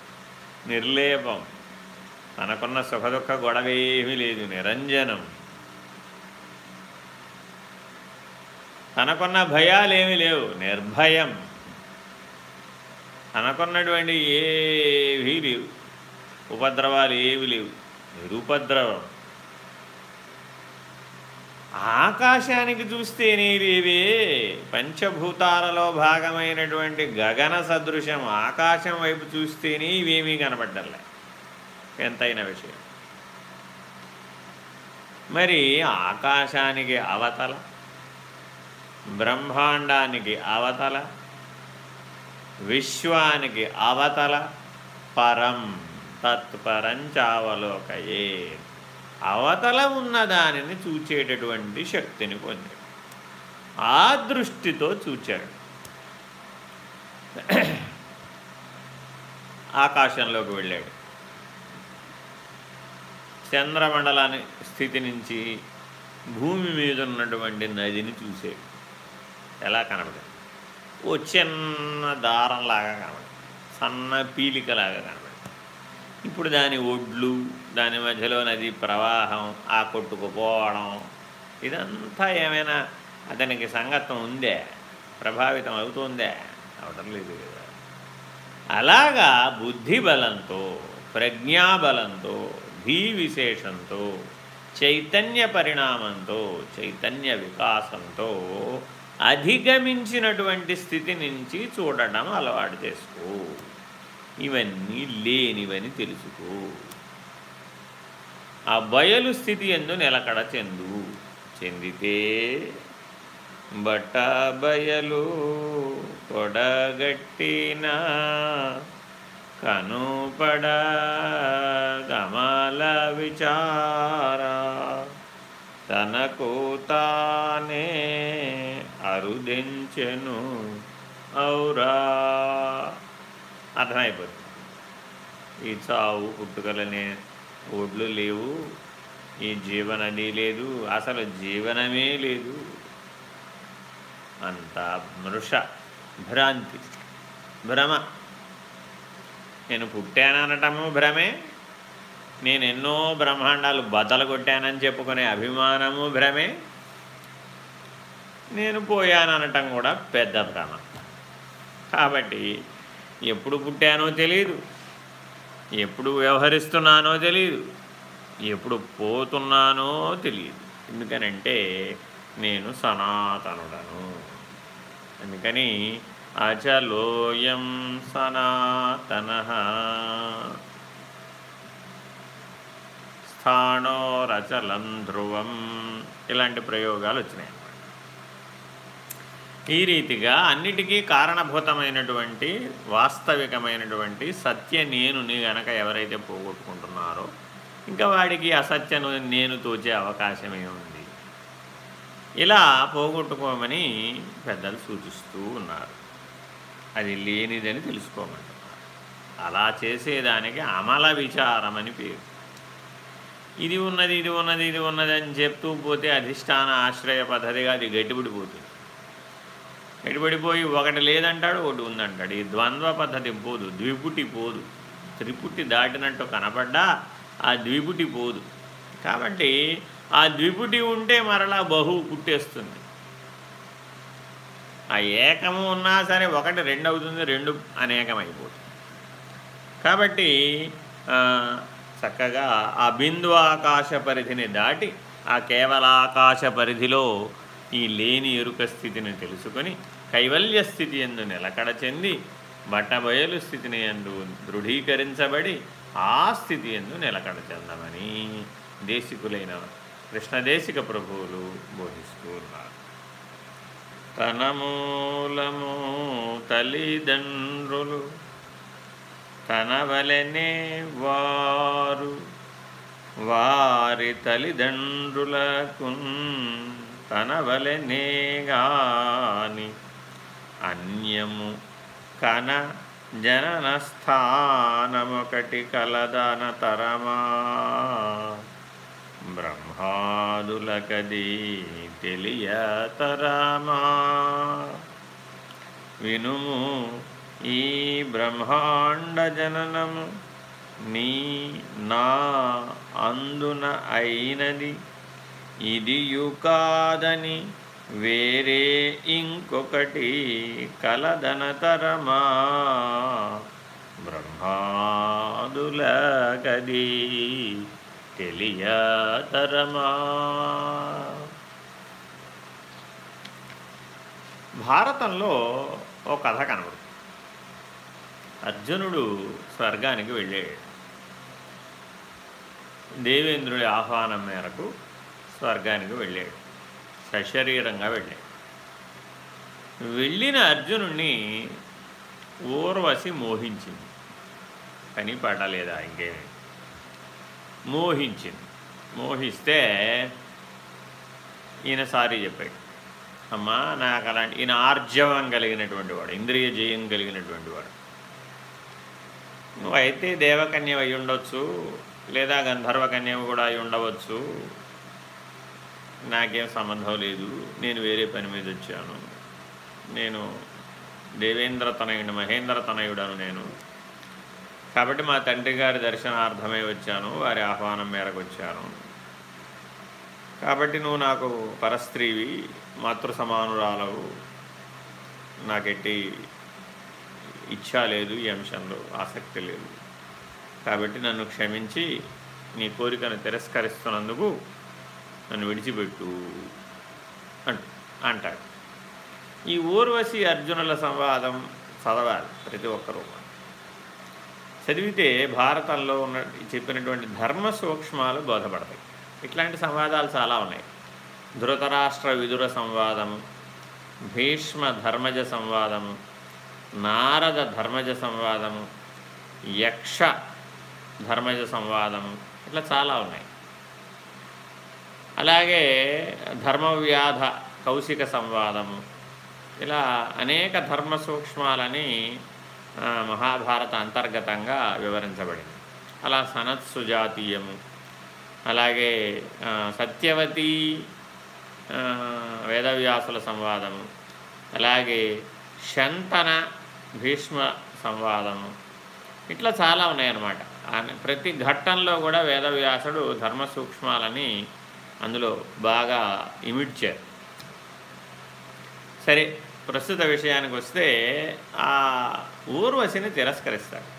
నిర్లేపం. తనకున్న సుఖదుఖ గొడవేమీ లేదు నిరంజనం. తనకున్న భయాలేమీ లేవు నిర్భయం. తనకున్నటువంటి ఏవీ లేవు ఉపద్రవాలు ఏవి లేవు నిరుపద్రవం. ఆకాశానికి చూస్తే లేవే పంచభూతాలలో భాగమైనటువంటి గగన సదృశం ఆకాశం వైపు చూస్తేనే ఇవేమీ కనబడ్డలే ఎంతైన విషయం. మరి ఆకాశానికి అవతల బ్రహ్మాండానికి అవతల విశ్వానికి అవతల పరం తత్పరం చావలోకయే అవతల ఉన్న దానిని చూచేటటువంటి శక్తిని పొందాడు. ఆ దృష్టితో చూచాడు. ఆకాశంలోకి వెళ్ళాడు. చంద్రమండలాన్ని స్థితి నుంచి భూమి మీద ఉన్నటువంటి నదిని చూసాడు ఎలా కనబడింది ఓ చిన్న దారంలాగా కనబడింది సన్న పీలికలాగా కనబడింది ఇప్పుడు దాని ఒడ్లు దాని మధ్యలో నది ప్రవాహం ఆ కొట్టుకుపోవడం ఇదంతా ఏమైనా అతనికి సంగతం ఉందే ప్రభావితం అవుతుందే? అవటం లేదు కదా. అలాగా బుద్ధి బలంతో ప్రజ్ఞాబలంతో ధీ విశేషంతో చైతన్య పరిణామంతో చైతన్య వికాసంతో అధిగమించినటువంటి స్థితి నుంచి చూడటం అలవాటు చేసుకో. ఇవన్నీ లేనివని తెలుసుకో. ఆ బయలు స్థితి ఎందు నిలకడ చెందు చెందితే బట్ట బయలు కొడగట్టిన కనుపడ గమల విచారా. తనకు తానే అరుదించెను ఔరా. అర్థమైపోతుంది. ఈ చావు పుట్టుకలనే ఒడ్లు లేవు. ఈ జీవనది లేదు. అసలు జీవనమే లేదు. అంతా మృష భ్రాంతి. భ్రమ. నేను పుట్టాననటము భ్రమే. నేను ఎన్నో బ్రహ్మాండాలు బద్దలు కొట్టానని చెప్పుకునే అభిమానము భ్రమే. నేను పోయాననటం కూడా పెద్ద భ్రమ. కాబట్టి ఎప్పుడు పుట్టానో తెలియదు ఎప్పుడు వ్యవహరిస్తున్నానో తెలియదు ఎప్పుడు పోతున్నానో తెలియదు ఎందుకనంటే నేను సనాతనుడను. అందుకని అచలోయం సనాతన. స్థానోరచలం ధ్రువం. ఇలాంటి ప్రయోగాలు వచ్చినాయి. ఈ రీతిగా అన్నిటికీ కారణభూతమైనటువంటి వాస్తవికమైనటువంటి సత్య నేనుని గనక ఎవరైతే పోగొట్టుకుంటున్నారో ఇంకా వాడికి అసత్యను నేను తోచే అవకాశమే ఉంది. ఇలా పోగొట్టుకోమని పెద్దలు సూచిస్తూ ఉన్నారు. అది లేనిదని తెలుసుకోమంటున్నారు. అలా చేసేదానికి అమల విచారం అని పేరు. ఇది ఉన్నది ఇది ఉన్నది ఇది ఉన్నది అని చెప్తూ పోతే అధిష్టాన ఆశ్రయ పద్ధతిగా అది గట్టిబడిపోతుంది గట్టిపడిపోయి ఒకటి లేదంటాడు ఒకటి ఉందంటాడు. ఈ ద్వంద్వ పద్ధతి పోదు ద్విపుటి పోదు. త్రిపుటి దాటినట్టు కనపడ్డా ఆ ద్విపుటి పోదు. కాబట్టి ఆ ద్విపుటి ఉంటే మరలా బహు పుట్టేస్తుంది. ఆ ఏకము ఉన్నా సరే ఒకటి రెండు అవుతుంది రెండు అనేకమైపోతుంది. కాబట్టి చక్కగా ఆ బిందు ఆకాశ పరిధిని దాటి ఆ కేవలాకాశ పరిధిలో ఈ లేని ఎరుక స్థితిని తెలుసుకొని కైవల్య స్థితి ఎందు నిలకడ చెంది బట్టబయలు స్థితిని ఎందు దృఢీకరించబడి ఆ స్థితి ఎందు నిలకడ చెందమని దేశికులైన కృష్ణదేశిక ప్రభువులు బోధిస్తూ ఉన్నారు తన తల్లిదండ్రులు తనవలనే వారు వారి తల్లిదండ్రులకు తనవలనే గాని అన్యము. కన జనన స్థానమొకటి కలదన తరమా. బ్రహ్మాదులకది తెలియతరమా వినుము ఈ బ్రహ్మాండ జననము నీ నా అందున అయినది. ఇది కాదని వేరే ఇంకొకటి కలదనతరమా? బ్రహ్మాదుల కది తెలియతరమా? భారతంలో ఓ కథ కనబడుతుంది. అర్జునుడు స్వర్గానికి వెళ్ళాడు. దేవేంద్రుడి ఆహ్వానం మేరకు స్వర్గానికి వెళ్ళాడు. సశరీరంగా వెళ్ళాడు వెళ్ళిన అర్జునుణ్ణి ఊర్వశి మోహించింది. పని పడలేదా ఇంకేమి మోహించింది. మోహిస్తే ఈయన సారీ చెప్పాడు. అమ్మా నాకు అలాంటి ఈయన ఆర్జవం కలిగినటువంటి వాడు ఇంద్రియ జయం కలిగినటువంటి వాడు. నువ్వైతే దేవకన్య అయి ఉండొచ్చు లేదా గంధర్వకన్య కూడా అయి ఉండవచ్చు. నాకేం సంబంధం లేదు. నేను వేరే పని మీద వచ్చాను. నేను దేవేంద్ర తనయుడు మహేంద్ర తనయుడను నేను. కాబట్టి మా తండ్రి గారి దర్శనార్థమై వచ్చాను. వారి ఆహ్వానం మేరకు వచ్చాను. కాబట్టి నువ్వు నాకు పరస్త్రీవి మాతృ సమానురాలవు నాకెట్టి ఇచ్చా లేదు ఈ అంశంలో ఆసక్తి లేదు. కాబట్టి నన్ను క్షమించి నీ కోరికను తిరస్కరిస్తున్నందుకు నన్ను విడిచిపెట్టు అంట అంటాడు. ఈ ఊర్వశి అర్జునుల సంవాదం చదవాలి ప్రతి ఒక్కరూ. చదివితే భారతంలో ఉన్న చెప్పినటువంటి ధర్మ సూక్ష్మాలు బోధపడతాయి. ఇట్లాంటి సంవాదాలు చాలా ఉన్నాయి. ధృతరాష్ట్ర విదుర సంవాదము భీష్మ ధర్మజ సంవాదము నారద ధర్మజ సంవాదము యక్ష ధర్మజ సంవాదము ఇట్లా చాలా ఉన్నాయి. అలాగే ధర్మవ్యాధ కౌశిక సంవాదము ఇలా అనేక ధర్మ సూక్ష్మాలని మహాభారత అంతర్గతంగా వివరించబడింది. అలా సనత్ సుజాతీయము అలాగే సత్యవతి వేదవ్యాసుల సంవాదము అలాగే శంతన భీష్మ సంవాదము ఇట్లా చాలా ఉన్నాయన్నమాట. ప్రతి ఘట్టంలో కూడా వేదవ్యాసుడు ధర్మ సూక్ష్మాలని అందులో బాగా ఇమిడ్చారు సరే ప్రస్తుత విషయానికి వస్తే ఆ ఊర్వశిని తిరస్కరిస్తాడు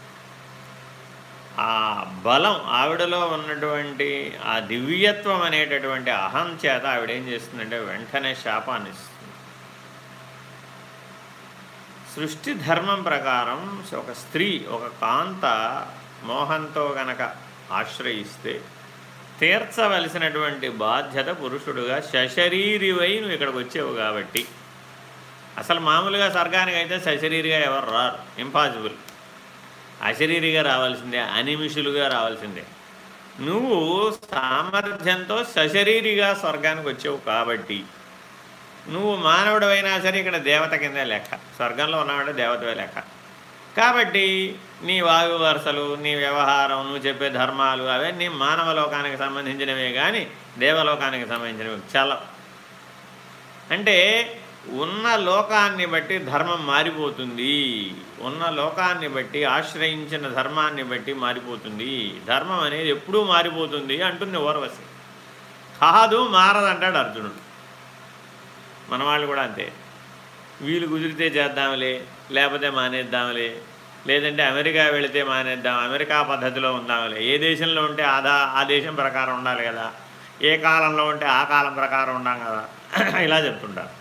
ఆ బలం ఆవిడలో ఉన్నటువంటి ఆ దివ్యత్వం అనేటటువంటి అహం చేత ఆవిడ ఏం చేస్తుందంటే వెంటనే శాపాన్ని ఇస్తుంది. సృష్టి ధర్మం ప్రకారం ఒక స్త్రీ ఒక కాంత మోహంతో గనక ఆశ్రయిస్తే తీర్చవలసినటువంటి బాధ్యత పురుషుడుగా సశరీరివై నువ్వు ఇక్కడికి వచ్చేవు కాబట్టి. అసలు మామూలుగా స్వర్గానికి అయితే సశరీరిగా ఎవరు రారు. ఇంపాసిబుల్ అశరీరిగా రావాల్సిందే అనిమిషులుగా రావాల్సిందే. నువ్వు సామర్థ్యంతో సశరీరిగా స్వర్గానికి వచ్చావు కాబట్టి నువ్వు మానవుడు అయినా సరే ఇక్కడ దేవత కిందే లెక్క. స్వర్గంలో ఉన్నవాడే దేవతవే లెక్క. కాబట్టి నీ వాయు వరుసలు నీ వ్యవహారం నువ్వు చెప్పే ధర్మాలు అవన్నీ మానవ లోకానికి సంబంధించినవే కానీ దేవలోకానికి సంబంధించినవి. చాలా. అంటే ఉన్న లోకాన్ని బట్టి ధర్మం మారిపోతుంది. ఉన్న లోకాన్ని బట్టి ఆశ్రయించిన ధర్మాన్ని బట్టి మారిపోతుంది. ధర్మం అనేది ఎప్పుడూ మారిపోతుంది అంటుంది ఓర్వశి. కాదు మారదంటాడు అర్జునుడు. మన వాళ్ళు కూడా అంతే. వీలు కుదిరితే చేద్దాంలే లేకపోతే మానేద్దాంలే లేదంటే అమెరికా వెళితే మానేద్దాం అమెరికా పద్ధతిలో ఉందాంలే ఏ దేశంలో ఉంటే ఆదా ఆ దేశం ప్రకారం ఉండాలి కదా. ఏ కాలంలో ఉంటే ఆ కాలం ప్రకారం ఉండాం కదా. (clears throat) ఇలా చెప్తుంటారు.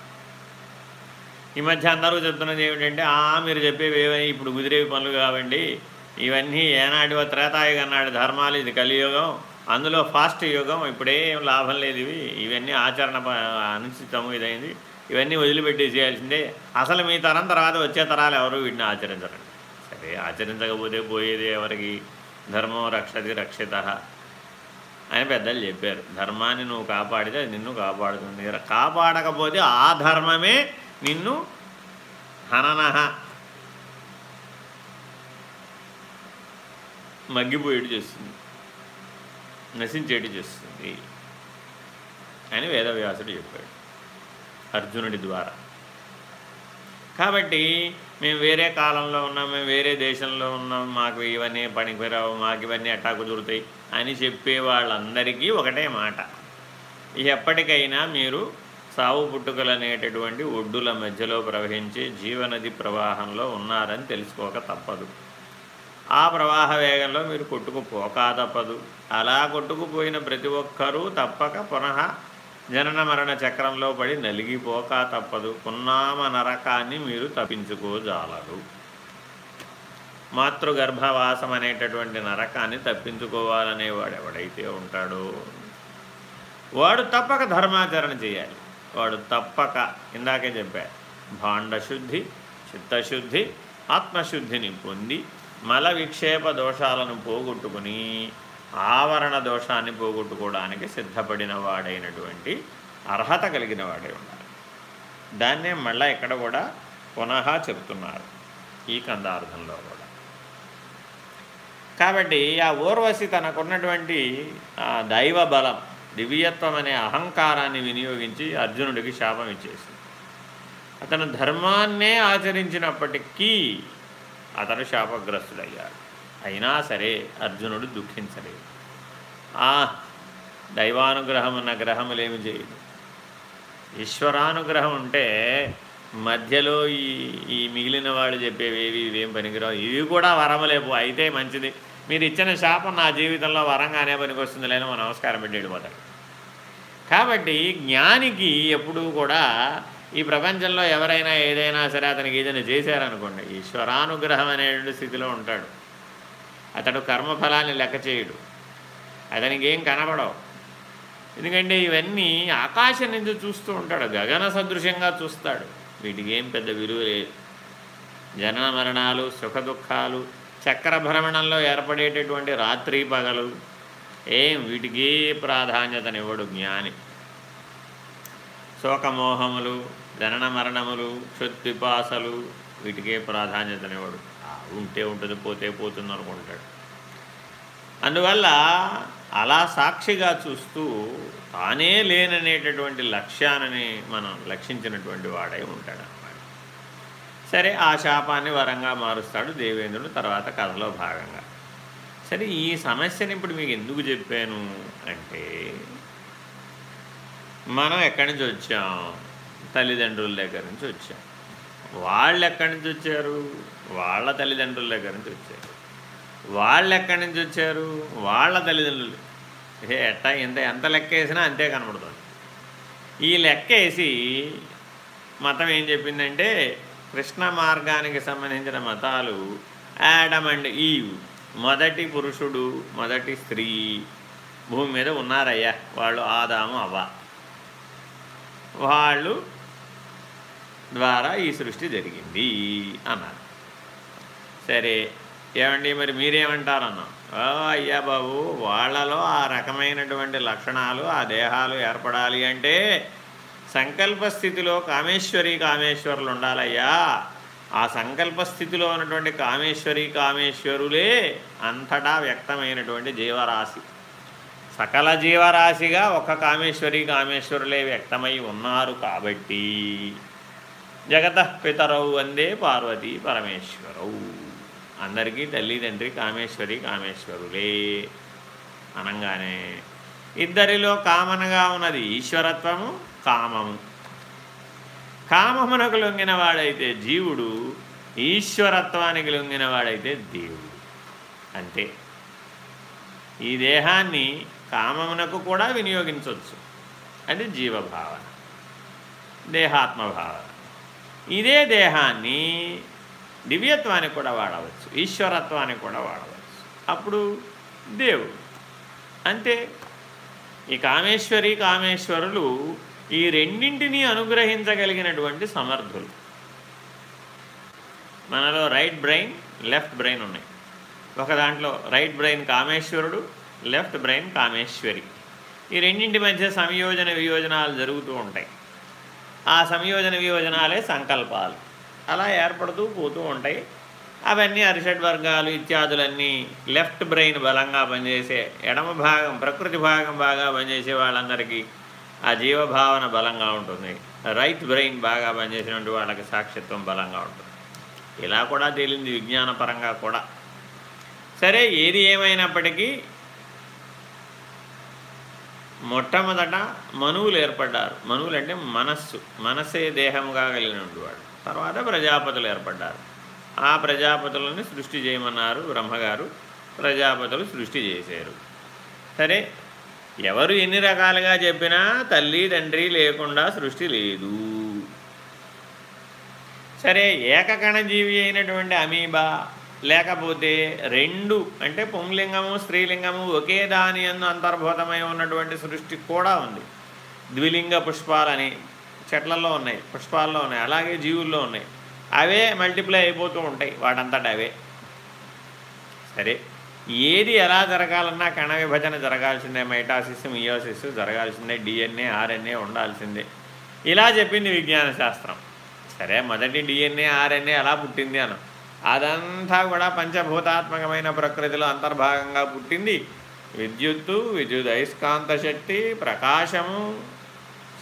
ఈ మధ్య అందరూ చెప్తున్నది ఏమిటంటే ఆ మీరు చెప్పేవి ఏవని ఇప్పుడు కుదిరేవి పనులు కావండి. ఇవన్నీ ఏనాటివో త్రేతాయుగం నాటి ధర్మాలు ఇది కలియుగం. అందులో ఫాస్ట్ యుగం ఇప్పుడేం లాభం లేదు ఇవి. ఇవన్నీ ఆచరణ అనుచితము ఇదైంది. ఇవన్నీ వదిలిపెట్టేసేయాల్సిందే. అసలు మీ తరం తర్వాత వచ్చే తరాలు ఎవరు వీటిని ఆచరించరండి? ఆచరించకపోతే పోయేది ఎవరికి? ధర్మం రక్షతి రక్షిత. అని పెద్దలు చెప్పారు ధర్మాన్ని నువ్వు కాపాడితే నిన్ను కాపాడుతుంది. కాపాడకపోతే ఆ ధర్మమే నిన్ను హనన. మగ్గిపోయేటి చేస్తుంది. నశించేటి చేస్తుంది. అని వేదవ్యాసుడు చెప్పాడు అర్జునుడి ద్వారా. కాబట్టి మేము వేరే కాలంలో ఉన్నాం మేము వేరే దేశంలో ఉన్నాం మాకు ఇవన్నీ పనికిరావు మాకు ఇవన్నీ ఎట్టా కుదురుతాయి అని చెప్పే వాళ్ళందరికీ ఒకటే మాట. ఎప్పటికైనా మీరు సావు పుట్టుకలు అనేటటువంటి ఒడ్డుల మధ్యలో ప్రవహించే జీవనది ప్రవాహంలో ఉన్నారని తెలుసుకోక తప్పదు. ఆ ప్రవాహ వేగంలో మీరు కొట్టుకుపోక తప్పదు. అలా కొట్టుకుపోయిన ప్రతి ఒక్కరూ తప్పక పునః జనన మరణ చక్రంలో పడి నలిగిపోక తప్పదు. పున్నామ నరకాన్ని మీరు తప్పించుకోజాలరు. మాతృగర్భవాసం అనేటటువంటి నరకాన్ని తప్పించుకోవాలనేవాడు ఎవడైతే ఉంటాడో వాడు తప్పక ధర్మాచరణ చేయాలి. వాడు తప్పక ఇందాకే చెప్పా భాండశుద్ధి చిత్తశుద్ధి ఆత్మశుద్ధిని పొంది మల విక్షేప దోషాలను పోగొట్టుకుని ఆవరణ దోషాన్ని పోగొట్టుకోవడానికి సిద్ధపడిన వాడైనటువంటి అర్హత కలిగిన వాడే ఉండాలి దాన్నే మళ్ళీ ఇక్కడ కూడా పునః చెప్తున్నారు ఈ కందార్థంలో కూడా. కాబట్టి ఆ ఊర్వశి తనకున్నటువంటి దైవ బలం దివ్యత్వం అనే అహంకారాన్ని వినియోగించి అర్జునుడికి శాపం ఇచ్చేసింది. అతను ధర్మాన్నే ఆచరించినప్పటికీ అతను శాపగ్రస్తుడయ్యాడు. అయినా సరే అర్జునుడు దుఃఖించలేదు. ఆ దైవానుగ్రహం ఉన్న గ్రహములేమి చేయదు. ఈశ్వరానుగ్రహం ఉంటే మధ్యలో ఈ ఈ మిగిలిన వాళ్ళు చెప్పేవేవి ఇవేం పనికిరావు. ఇవి కూడా వరమలేపు అయితే మంచిది. మీరు ఇచ్చిన శాపం నా జీవితంలో వరంగానే పనికొస్తుంది లేని మన నమస్కారం పెట్టి వెళ్ళిపోతాడు కాబట్టి జ్ఞానికి ఎప్పుడూ కూడా ఈ ప్రపంచంలో ఎవరైనా ఏదైనా సరే అతనికి ఏదైనా చేశారనుకోండి ఈశ్వరానుగ్రహం అనేటువంటి స్థితిలో ఉంటాడు. అతడు కర్మఫలాన్ని లెక్క చేయడు. అతనికి ఏం కనబడవు. ఎందుకంటే ఇవన్నీ ఆకాశం నుంచి చూస్తూ ఉంటాడు గగన సదృశ్యంగా చూస్తాడు. వీటికి ఏం పెద్ద విలువ లేదు. జనన మరణాలు సుఖ దుఃఖాలు చక్రభ్రమణంలో ఏర్పడేటటువంటి రాత్రి పగలు ఏం వీటికి ప్రాధాన్యతనివ్వడు జ్ఞాని. శోకమోహములు జనన మరణములు క్షుత్పిపాసలు వీటికే ప్రాధాన్యతనివ్వడు. ఉంటే ఉంటుంది పోతే పోతుంది అనుకుంటాడు. అందువల్ల అలా సాక్షిగా చూస్తూ తానే లేననేటటువంటి లక్ష్యాన్ని మనం లక్షించినటువంటి వాడై ఉంటాడు అన్నమాట సరే ఆ శాపాన్ని వరంగా మారుస్తాడు దేవేంద్రుడు తర్వాత కథలో భాగంగా. సరే ఈ సమస్యని ఇప్పుడు మీకు ఎందుకు చెప్పాను అంటే మనం ఎక్కడి నుంచి వచ్చాం? తల్లిదండ్రుల దగ్గర నుంచి వచ్చాం. వాళ్ళు ఎక్కడి నుంచి వచ్చారు? వాళ్ళ తల్లిదండ్రుల దగ్గర నుంచి వచ్చారు. వాళ్ళు ఎక్కడి నుంచి వచ్చారు? వాళ్ళ తల్లిదండ్రులు. ఏ ఎట్టా ఎంత ఎంత లెక్క వేసినా అంతే కనబడుతుంది ఈ లెక్క వేసి మతం ఏం చెప్పిందంటే కృష్ణ మార్గానికి సంబంధించిన మతాలు యాడమ్ అండ్ ఈవ్ మొదటి పురుషుడు మొదటి స్త్రీ భూమి మీద ఉన్నారయ్యా. వాళ్ళు ఆదాము అవ్వ. వాళ్ళు ద్వారా ఈ సృష్టి జరిగింది అన్నారు. సరే ఏమండి మరి మీరేమంటారన్నా? అయ్యా బాబు వాళ్ళలో ఆ రకమైనటువంటి లక్షణాలు ఆ దేహాలు ఏర్పడాలి అంటే సంకల్ప స్థితిలో కామేశ్వరి కామేశ్వరులు ఉండాలయ్యా. ఆ సంకల్ప స్థితిలో ఉన్నటువంటి కామేశ్వరి కామేశ్వరులే అంతటా వ్యక్తమైనటువంటి జీవరాశి. సకల జీవరాశిగా ఒక కామేశ్వరి కామేశ్వరులే వ్యక్తమై ఉన్నారు కాబట్టి. జగత పితరవు అందే పార్వతీ పరమేశ్వరవు అందరికీ తల్లిదండ్రి కామేశ్వరి కామేశ్వరులే అనగానే. ఇద్దరిలో కామనగా ఉన్నది ఈశ్వరత్వము కామము. కామమునకు లొంగిన వాడైతే జీవుడు ఈశ్వరత్వానికి లొంగిన వాడైతే దేవుడు. అంతే. ఈ దేహాన్ని కామమునకు కూడా వినియోగించవచ్చు అది జీవభావన. దేహాత్మభావన. ఇదే దేహాన్ని దివ్యత్వానికి కూడా వాడవచ్చు. ఈశ్వరత్వాన్ని కూడా వాడవచ్చు. అప్పుడు దేవుడు. అంతే ఈ కామేశ్వరి కామేశ్వరులు ఈ రెండింటినీ అనుగ్రహించగలిగినటువంటి సమర్థులు. మనలో రైట్ బ్రెయిన్ లెఫ్ట్ బ్రెయిన్ ఉన్నాయి. ఒక దాంట్లో right brain Kameshwarudu left brain Kameshwari. ఈ రెండింటి మధ్య సంయోజన వియోజనాలు జరుగుతూ ఉంటాయి. ఆ సంయోజన వియోజనాలే సంకల్పాలు. అలా ఏర్పడుతూ పోతూ ఉంటాయి. అవన్నీ అరిషడ్ వర్గాలు ఇత్యాదులన్నీ లెఫ్ట్ బ్రెయిన్ బలంగా పనిచేసే ఎడమ భాగం ప్రకృతి భాగం బాగా పనిచేసే వాళ్ళందరికీ ఆ జీవభావన బలంగా ఉంటుంది. రైట్ బ్రెయిన్ బాగా పనిచేసినటువంటి వాళ్ళకి సాక్షిత్వం బలంగా ఉంటుంది. ఇలా కూడా తేలింది విజ్ఞానపరంగా కూడా. సరే ఏది ఏమైనప్పటికీ మొట్టమొదట మనువులు ఏర్పడ్డారు. మనువులు అంటే మనస్సు. మనస్సే దేహముగా కలిగినటువంటి వాడు తర్వాత ప్రజాపతులు ఏర్పడ్డారు. ఆ ప్రజాపతులను సృష్టి చేయమన్నారు బ్రహ్మగారు. ప్రజాపతులు సృష్టి చేశారు. సరే ఎవరు ఎన్ని రకాలుగా చెప్పినా తల్లి తండ్రి లేకుండా సృష్టి లేదు. సరే ఏకకణజీవి అయినటువంటి అమీబా లేకపోతే రెండు అంటే పుంలింగము స్త్రీలింగము ఒకే దాని అందు అంతర్భూతమై ఉన్నటువంటి సృష్టి కూడా ఉంది. ద్విలింగ పుష్పాలని చెట్లలో ఉన్నాయి పుష్పాల్లో ఉన్నాయి అలాగే జీవుల్లో ఉన్నాయి. అవే మల్టిప్లై అయిపోతూ ఉంటాయి వాటంతట అవే. సరే ఏది ఎలా జరగాలన్నా కణ విభజన జరగాల్సిందే మైటాసిస్ మియోసిస్ జరగాల్సిందే డిఎన్ఏ ఆర్ఎన్ఏ ఉండాల్సిందే. ఇలా చెప్పింది విజ్ఞాన శాస్త్రం. సరే మొదటి డిఎన్ఏ ఆర్ఎన్ఏ ఎలా పుట్టింది అన్న అదంతా కూడా పంచభూతాత్మకమైన ప్రకృతిలో అంతర్భాగంగా పుట్టింది. విద్యుత్తు విద్యుత్ అయస్కాంత శక్తి ప్రకాశము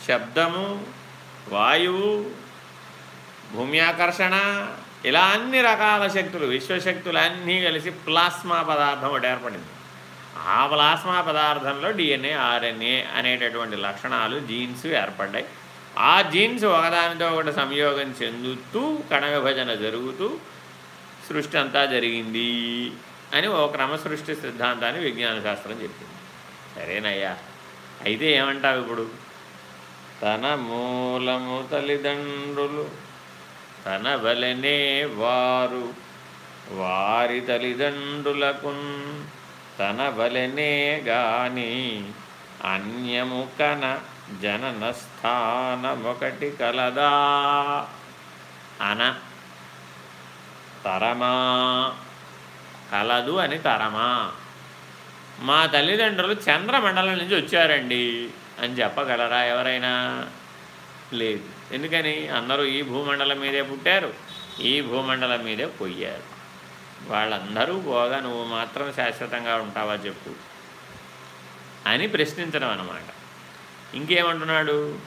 శబ్దము వాయువు భూమి ఆకర్షణ ఇలా అన్ని రకాల శక్తులు విశ్వశక్తులు అన్నీ కలిసి ప్లాస్మా పదార్థం ఒకటి ఏర్పడింది. ఆ ప్లాస్మా పదార్థంలో డిఎన్ఏ ఆర్ఎన్ఏ అనేటటువంటి లక్షణాలు జీన్స్ ఏర్పడ్డాయి. ఆ జీన్స్ ఒకదానితో ఒకటి సంయోగం చెందుతూ కణ విభజన జరుగుతూ సృష్టి అంతా జరిగింది అని ఓ క్రమసృష్టి సిద్ధాంతాన్ని విజ్ఞాన శాస్త్రం చెప్పింది. సరేనయ్యా అయితే ఏమంటావు ఇప్పుడు? తన మూలము తల్లిదండ్రులు తన వలనే వారు వారి తల్లిదండ్రులకు తన వలనే గాని అన్యము కన జనన స్థానమొకటి కలదా. అన తరమా కలదు అని తరమా. మా తల్లిదండ్రులు చంద్రమండలం నుంచి వచ్చారండి అని చెప్పగలరా ఎవరైనా? లేదు. ఎందుకని? అందరూ ఈ భూమండలం మీదే పుట్టారు. ఈ భూమండలం మీదే పోయారు వాళ్ళందరూ పోగా నువ్వు మాత్రం శాశ్వతంగా ఉంటావా చెప్పు అని ప్రశ్నించడం అన్నమాట. ఇంకేమంటున్నాడు?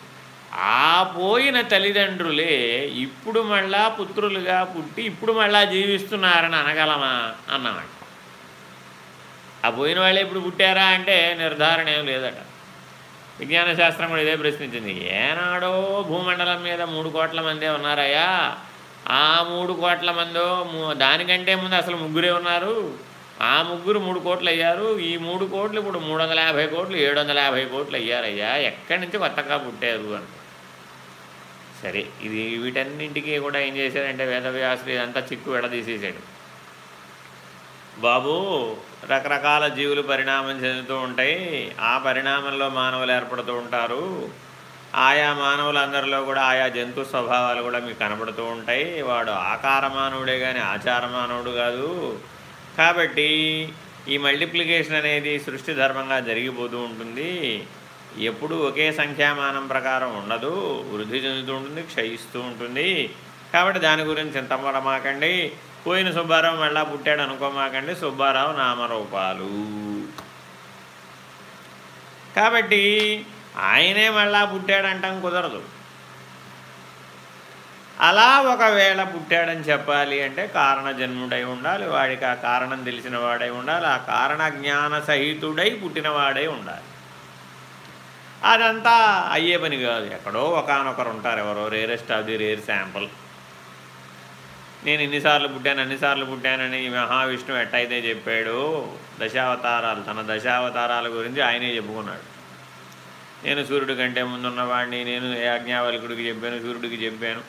ఆ పోయిన తల్లిదండ్రులే ఇప్పుడు మళ్ళా పుత్రులుగా పుట్టి ఇప్పుడు మళ్ళా జీవిస్తున్నారని అనగలమా అన్నమాట. ఆ పోయిన వాళ్ళే ఇప్పుడు పుట్టారా అంటే నిర్ధారణ ఏం లేదట. విజ్ఞాన శాస్త్రం కూడా ఇదే ప్రశ్నించింది. ఏనాడో భూమండలం మీద మూడు కోట్ల మందే ఉన్నారయ్యా. ఆ మూడు కోట్ల మందో దానికంటే ముందు అసలు ముగ్గురే ఉన్నారు. ఆ ముగ్గురు మూడు కోట్లు అయ్యారు. ఈ మూడు కోట్లు ఇప్పుడు మూడు వందల యాభై కోట్లు ఏడు వందల యాభై కోట్లు అయ్యారయ్యా. ఎక్కడి నుంచి కొత్తగా పుట్టారు అని సరే ఇది వీటన్నింటికి కూడా ఏం చేశారంటే వేదవ్యాసులు ఇదంతా చిక్కు విడదీసేసాడు బాబు రకరకాల జీవులు పరిణామం చెందుతూ ఉంటాయి. ఆ పరిణామంలో మానవులు ఏర్పడుతూ ఉంటారు. ఆయా మానవులందరిలో కూడా ఆయా జంతు స్వభావాలు కూడా మీకు కనబడుతూ ఉంటాయి. వాడు ఆకార మానవుడే కానీ ఆచార మానవుడు కాదు. కాబట్టి ఈ మల్టిప్లికేషన్ అనేది సృష్టి ధర్మంగా జరిగిపోతూ ఉంటుంది. ఎప్పుడు ఒకే సంఖ్యామానం ప్రకారం ఉండదు. వృద్ధి చెందుతూ ఉంటుంది క్షయిస్తూ ఉంటుంది. కాబట్టి దాని గురించి చింతపడమాకండి. పోయిన సుబ్బారావు మళ్ళా పుట్టాడు అనుకోమాకండి సుబ్బారావు నామరూపాలు. కాబట్టి ఆయనే మళ్ళా పుట్టాడంటాం కుదరదు. అలా ఒకవేళ పుట్టాడని చెప్పాలి అంటే కారణ జన్ముడై ఉండాలి. వాడికి ఆ కారణం తెలిసిన వాడై ఉండాలి. ఆ కారణ జ్ఞాన సహితుడై పుట్టినవాడై ఉండాలి. అదంతా అయ్యే పని కాదు. ఎక్కడో ఒకనొకరు ఉంటారు ఎవరో. Rarest of the rare sample. నేను ఇన్నిసార్లు పుట్టాను అన్నిసార్లు పుట్టానని మహావిష్ణువు ఎట్టయితే చెప్పాడు దశావతారాలు తన దశావతారాల గురించి ఆయనే చెప్పుకున్నాడు. నేను సూర్యుడి కంటే ముందున్నవాడిని నేను యాజ్ఞావల్కుడికి చెప్పాను సూర్యుడికి చెప్పాను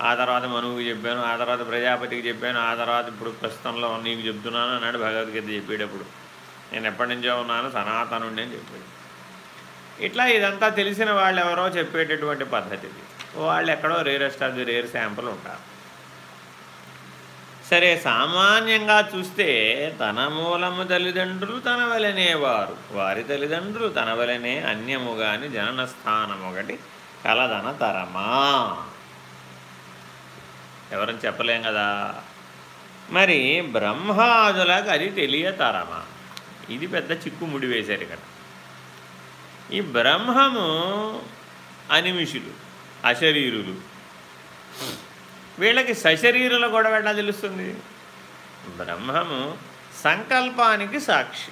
ఆ తర్వాత మనువుకి చెప్పాను ఆ తర్వాత ప్రజాపతికి చెప్పాను ఆ తర్వాత ఇప్పుడు ప్రస్తుతంలో నీకు చెప్తున్నాను అన్నాడు భగవద్గీత చెప్పేటప్పుడు. నేను ఎప్పటి నుంచో ఉన్నాను సనాతనుండి అని చెప్పాడు. ఇట్లా ఇదంతా తెలిసిన వాళ్ళు ఎవరో చెప్పేటటువంటి పద్ధతి వాళ్ళు ఎక్కడో rarest of the rare sample ఉంటారు. సరే సామాన్యంగా చూస్తే తన మూలము తల్లిదండ్రులు తన వలనేవారు వారి. తల్లిదండ్రులు తన వలనే అన్యముగాని జనన స్థానం ఒకటి కలదన తరమా. ఎవరని చెప్పలేం కదా? మరి బ్రహ్మాదులకు అది తెలియతరమా ఇది పెద్ద చిక్కుముడి వేశారు ఇక్కడ. ఈ బ్రహ్మము అనిమిషులు అశరీరులు. వీళ్ళకి సశరీరుల గొడవ ఎలా తెలుస్తుంది. బ్రహ్మము సంకల్పానికి సాక్షి.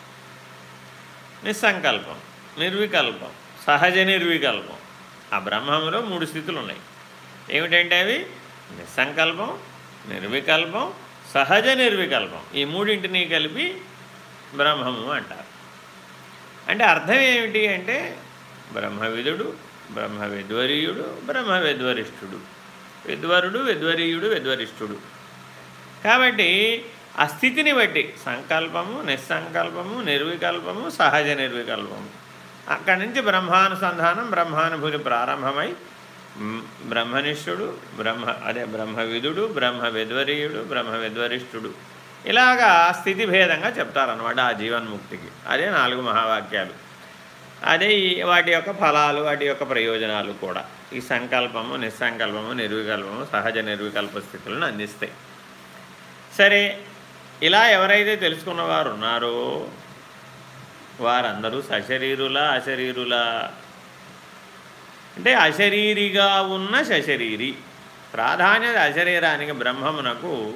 నిస్సంకల్పం నిర్వికల్పం సహజ నిర్వికల్పం. ఆ బ్రహ్మంలో మూడు స్థితులు ఉన్నాయి. ఏమిటంటే అవి? నిస్సంకల్పం నిర్వికల్పం సహజ నిర్వికల్పం. ఈ మూడింటిని కలిపి బ్రహ్మము అంటారు. అంటే అర్థం ఏమిటి అంటే బ్రహ్మవిధుడు బ్రహ్మ బ్రహ్మవిధ్వరిష్ఠుడు విద్వరుడు విద్వరీయుడు విద్వరిష్ఠుడు. కాబట్టి ఆ స్థితిని బట్టి సంకల్పము నిస్సంకల్పము నిర్వికల్పము సహజ నిర్వికల్పము. అక్కడి నుంచి బ్రహ్మానుసంధానం బ్రహ్మానుభూతి ప్రారంభమై బ్రహ్మనిష్ఠుడు బ్రహ్మ అదే బ్రహ్మవిధుడు బ్రహ్మ విద్వరీయుడు బ్రహ్మ విద్వరిష్ఠుడు. ఇలాగా స్థితి భేదంగా చెప్తారనమాట ఆ జీవన్ముక్తికి. అదే నాలుగు మహావాక్యాలు. అదే వాటి యొక్క ఫలాలు వాటి యొక్క ప్రయోజనాలు కూడా. ఈ సంకల్పము నిస్సంకల్పము నిర్వికల్పము సహజ నిర్వికల్ప స్థితులను అందిస్తాయి. సరే ఇలా ఎవరైతే తెలుసుకున్నవారు ఉన్నారో వారందరూ సశరీరులా అశరీరులా? అంటే అశరీరిగా ఉన్న సశరీరి ప్రాధాన్యత అశరీరానికి బ్రహ్మమునకు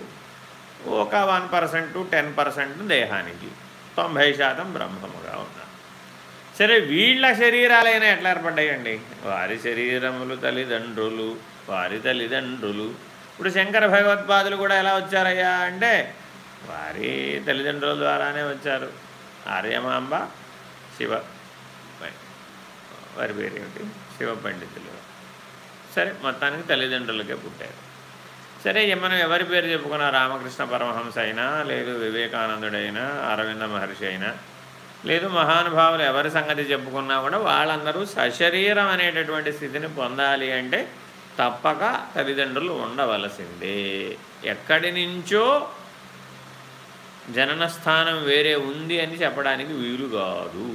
ఒక వన్ పర్సెంట్ టెన్ పర్సెంట్ దేహానికి తొంభై శాతం బ్రహ్మముగా ఉన్నారు సరే వీళ్ళ శరీరాలైనా ఎట్లా ఏర్పడ్డాయండి? వారి శరీరములు తల్లిదండ్రులు వారి తల్లిదండ్రులు. ఇప్పుడు శంకర భగవత్పాదులు కూడా ఎలా వచ్చారయ్యా అంటే వారి తల్లిదండ్రుల ద్వారానే వచ్చారు. ఆర్యమాంబ శివ వారి పేరేమిటి? శివ పండితులు. సరే మొత్తానికి తల్లిదండ్రులకే పుట్టారు. సరే మనం ఎవరి పేరు చెప్పుకున్నా? రామకృష్ణ పరమహంస అయినా లేదు వివేకానందుడైనా అరవింద మహర్షి అయినా. లేదు మహానుభావులు ఎవరి సంగతి చెప్పుకున్నా కూడా వాళ్ళందరూ సశరీరం అనేటటువంటి స్థితిని పొందాలి అంటే తప్పక తల్లిదండ్రులు ఉండవలసిందే. ఎక్కడి నుంచో జనన స్థానం వేరే ఉంది అని చెప్పడానికి వీలు కాదు.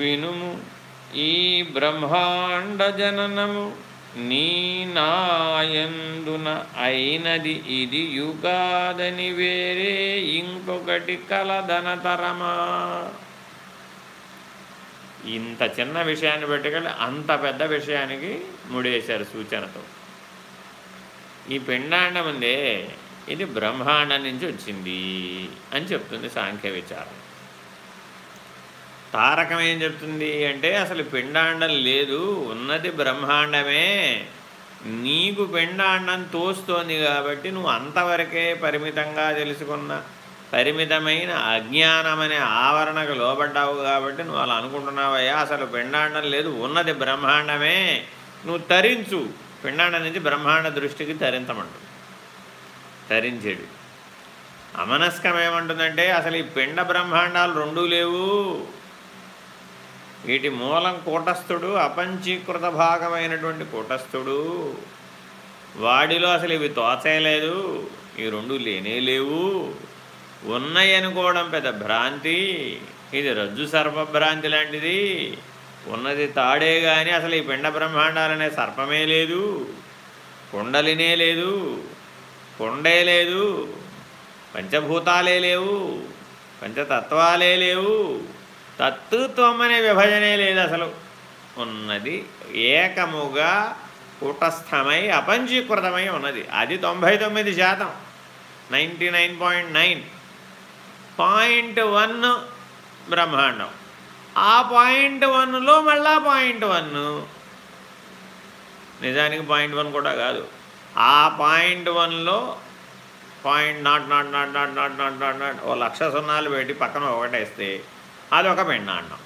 వినుము ఈ బ్రహ్మాండ జననము నీ నాయందున అయినది ఇది యుగాదని వేరే ఇంకొకటి కలదనతరమా ఇంత చిన్న విషయాన్ని పెట్టుకెళ్ళి అంత పెద్ద విషయానికి ముడేశారు సూచనతో. ఈ పిండాండం ఉందే ఇది బ్రహ్మాండం నుంచి వచ్చింది అని చెప్తుంది సాంఖ్య విచారం. తారకం ఏం చెప్తుంది అంటే అసలు పిండాండం లేదు ఉన్నది బ్రహ్మాండమే. నీకు పిండాండం తోస్తోంది కాబట్టి నువ్వు అంతవరకే పరిమితంగా తెలుసుకున్న పరిమితమైన అజ్ఞానం అనే ఆవరణకు లోబడ్డావు కాబట్టి నువ్వు అలా అనుకుంటున్నావయ్యా అసలు పిండాండం లేదు ఉన్నది బ్రహ్మాండమే. నువ్వు తరించు. పిండాండం నుంచి బ్రహ్మాండ దృష్టికి తరించమంటు తరించేడు అమనస్కం ఏమంటుందంటే అసలు ఈ పిండ బ్రహ్మాండాలు రెండూ లేవు. వీటి మూలం కూటస్థుడు అపంచీకృత భాగమైనటువంటి కూటస్థుడు. వాడిలో అసలు ఇవి తోచేయలేదు ఈ రెండు లేనే లేవు. ఉన్నాయి అనుకోవడం పెద్ద భ్రాంతి ఇది రజ్జు సర్పభ్రాంతి లాంటిది. ఉన్నది తాడే కానీ అసలు ఈ పిండ బ్రహ్మాండాలనే సర్పమే లేదు కుండలినే లేదు కొండే లేదు పంచభూతాలే లేవు పంచతత్వాలే లేవు. తత్తుత్వం అనే విభజనే లేదు అసలు. ఉన్నది ఏకముగా కూటస్థమై అపంచీకృతమై ఉన్నది. అది తొంభై తొమ్మిది శాతం. Ninety nine point nine. Point one బ్రహ్మాండం. ఆ పాయింట్ వన్లో మళ్ళా పాయింట్ వన్. నిజానికి పాయింట్ వన్ కూడా కాదు. ఆ పాయింట్ వన్లో point nought nought nought nought nought nought nought ఓ లక్ష సున్నాలు పెట్టి పక్కన ఒకటేస్తే అదొక పెన్నాండం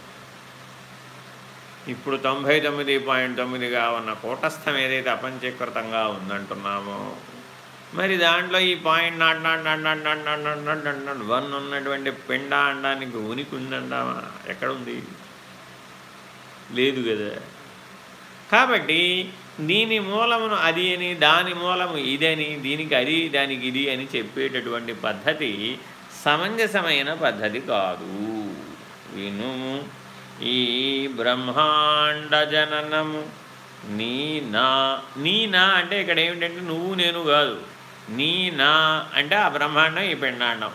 ఇప్పుడు తొంభై తొమ్మిది పాయింట్ తొమ్మిదిగా ఉన్న కూటస్థం ఏదైతే అపంచీకృతంగా ఉందంటున్నామో మరి దాంట్లో ఈ point nought nought nought nought nought nought nought nought nought nought one ఉన్నటువంటి పిండ అనడానికి ఉనికి ఉందంటామా ఎక్కడుంది లేదు కదా కాబట్టి దీని మూలమును అది అని దాని మూలము ఇదని దీనికి అది దానికి ఇది అని చెప్పేటటువంటి పద్ధతి సమంజసమైన పద్ధతి కాదు వినుము. ఈ బ్రహ్మాండ జననము నీ నా నీ నా అంటే ఇక్కడ ఏమిటంటే నువ్వు నేను కాదు. నీ నా అంటే ఆ బ్రహ్మాండం ఈ పిండాండం.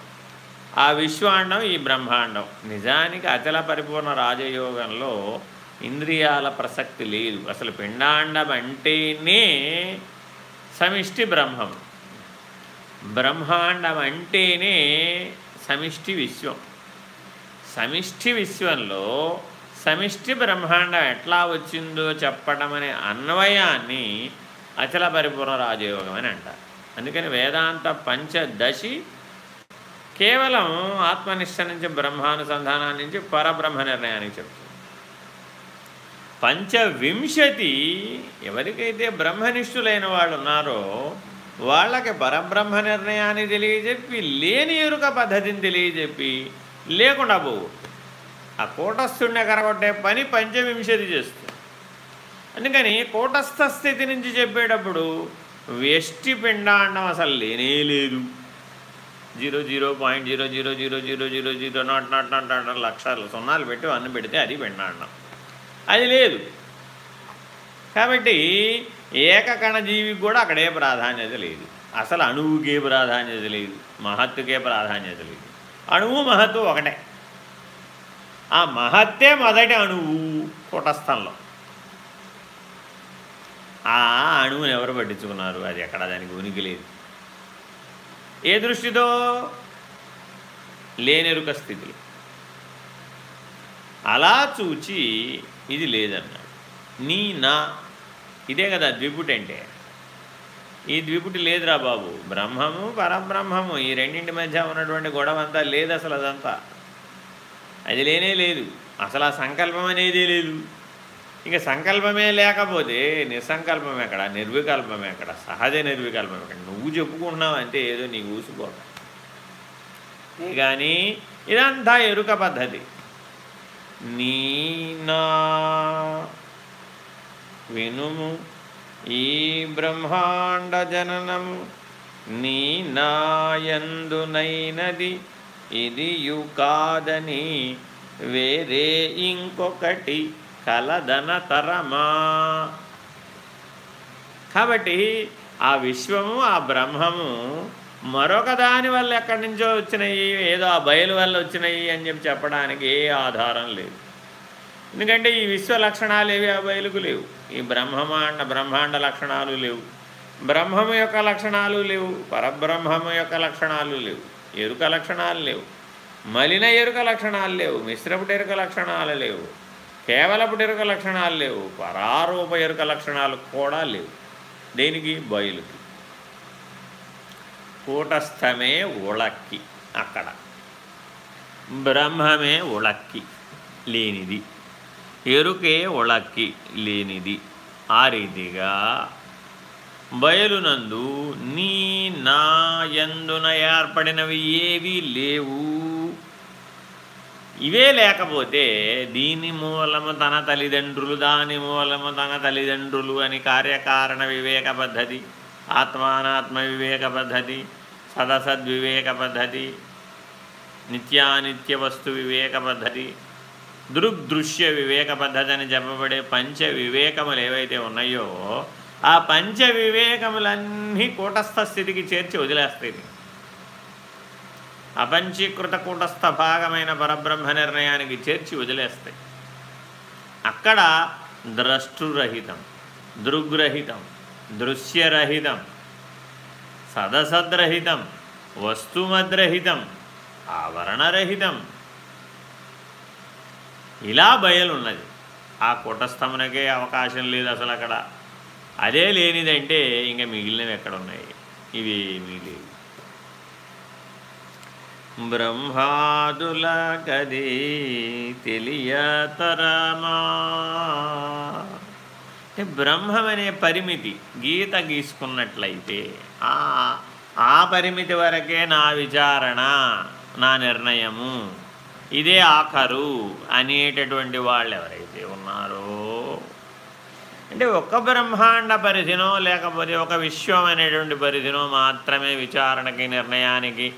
ఆ విశ్వాండం ఈ బ్రహ్మాండం. నిజానికి అచల పరిపూర్ణ రాజయోగంలో ఇంద్రియాల ప్రసక్తి లేదు. అసలు పిండాండం అంటేనే సమిష్టి బ్రహ్మం. బ్రహ్మాండం అంటేనే సమిష్టి విశ్వం. సమిష్టి విశ్వంలో సమిష్టి బ్రహ్మాండం ఎట్లా వచ్చిందో చెప్పడం అనే అన్వయాన్ని అచల పరిపూర్ణ రాజయోగం అని అంటారు. అందుకని వేదాంత పంచదశి కేవలం ఆత్మనిష్ట నుంచి బ్రహ్మానుసంధానం నుంచి పరబ్రహ్మ నిర్ణయానికి చెప్తుంది. పంచవింశతి ఎవరికైతే బ్రహ్మనిష్ఠులైన వాళ్ళు ఉన్నారో వాళ్ళకి పరబ్రహ్మ నిర్ణయాన్ని తెలియజెప్పి లేని ఎరుక పద్ధతిని తెలియజెప్పి లేకుండా పోవు. ఆ కూటస్థుడిని ఎగరగొట్టే పని పంచవింశతి చేస్తుంది. అందుకని కూటస్థ స్థితి నుంచి చెప్పేటప్పుడు వ్యష్టి పిండాండం అసలు లేనే లేదు. Zero zero point zero zero zero zero zero zero nought nought nought nought లక్షలు సున్నాలు పెట్టి అన్ను పెడితే అది పిండాండం అది లేదు. కాబట్టి ఏకకణజీవికి కూడా అక్కడే ప్రాధాన్యత లేదు. అసలు అణువుకే ప్రాధాన్యత లేదు. మహత్తుకే ప్రాధాన్యత లేదు. అణువు మహత్తు ఒకటే. ఆ మహత్తే మొదటి అణువు కూటస్థంలో. ఆ అణువుని ఎవరు పట్టించుకున్నారు? అది ఎక్కడ దానికి ఉనికి లేదు. ఏ దృష్టితో? లేనెరుక స్థితిలో. అలా చూచి ఇది లేదన్నాడు. నీ నా. ఇదే కదా ద్విపుటంటే. ఈ ద్విపుటి లేదురా బాబు. బ్రహ్మము పరబ్రహ్మము. ఈ రెండింటి మధ్య ఉన్నటువంటి గొడవ అంతా లేదు అసలు అదంతా. అది లేనే లేదు. అసలు ఆ సంకల్పం అనేది లేదు. ఇంకా సంకల్పమే లేకపోతే నిస్సంకల్పం ఎక్కడ? నిర్వికల్పం ఎక్కడ? సహజ నిర్వికల్పం ఎక్కడ? నువ్వు చెప్పుకుంటున్నావు అంటే ఏదో నీకు ఊసుకోక కానీ ఇదంతా ఎరుక పద్ధతి. నీనా వినుము ఈ బ్రహ్మాండ జననము నీ నాయందునైనది ఇది యు కాదని వేరే ఇంకొకటి కలదనతరమా కాబట్టి ఆ విశ్వము ఆ బ్రహ్మము మరొక దాని వల్ల ఎక్కడి నుంచో వచ్చినాయి ఏదో ఆ బయలు వల్ల వచ్చినాయి అని చెప్పి చెప్పడానికి ఏ ఆధారం లేదు. ఎందుకంటే ఈ విశ్వ లక్షణాలు ఏవి ఆ బయలుకు లేవు. ఈ బ్రహ్మమాండ బ్రహ్మాండ లక్షణాలు లేవు. బ్రహ్మము యొక్క లక్షణాలు లేవు. పరబ్రహ్మము యొక్క లక్షణాలు లేవు. ఎరుక లక్షణాలు లేవు. మలిన ఎరుక లక్షణాలు లేవు. మిశ్రపుటి ఎరుక లక్షణాలు లేవు. కేవలపు ఎరుక లక్షణాలు లేవు. పరారూప ఎరుక లక్షణాలు కూడా లేవు. దేనికి? బయలుకి. కూటస్థమే ఉళక్కి అక్కడ. బ్రహ్మమే ఉళక్కి లేనిది. ఎరుకే ఉళక్కి లేనిది. ఆ రీతిగా బయలునందు నీ నా ఎందున ఏర్పడినవి ఏవి లేవు. ఇవే లేకపోతే దీని మూలము తన తల్లిదండ్రులు దాని మూలము తన తల్లిదండ్రులు అని కార్యకారణ వివేక పద్ధతి ఆత్మానాత్మ వివేక పద్ధతి సదసద్వివేక పద్ధతి నిత్యానిత్య వస్తు వివేక పద్ధతి దృగ్దృశ్య వివేక పద్ధతి అని చెప్పబడే పంచ వివేకములు ఏవైతే ఉన్నాయో ఆ పంచ వివేకములన్నీ కూటస్థ స్థితికి చేర్చి వదిలేస్తాయి అపంచీకృత కూటస్థ భాగమైన పరబ్రహ్మ నిర్ణయానికి చేర్చి వదిలేస్తాయి. అక్కడ ద్రష్టురహితం దృగ్రహితం దృశ్యరహితం సదసద్రహితం వస్తుమద్రహితం ఆవరణరహితం ఇలా బయలున్నది. ఆ కుటస్థమునకే అవకాశం లేదు అసలు అక్కడ అదే లేనిదంటే ఇంకా మిగిలినవి ఎక్కడ ఉన్నాయి లేవు. బ్రహ్మాదుల కది తెలియతరమా? అంటే బ్రహ్మమనే పరిమితి గీత గీసుకున్నట్లయితే ఆ పరిమితి వరకే నా విచారణ నా నిర్ణయము. ఇదే ఆఖరు అనేటటువంటి వాళ్ళు ఎవరైతే ఉన్నారో. అంటే ఒక్క బ్రహ్మాండ పరిధినో లేకపోతే ఒక విశ్వం అనేటువంటి పరిధినో మాత్రమే విచారణకి నిర్ణయానికి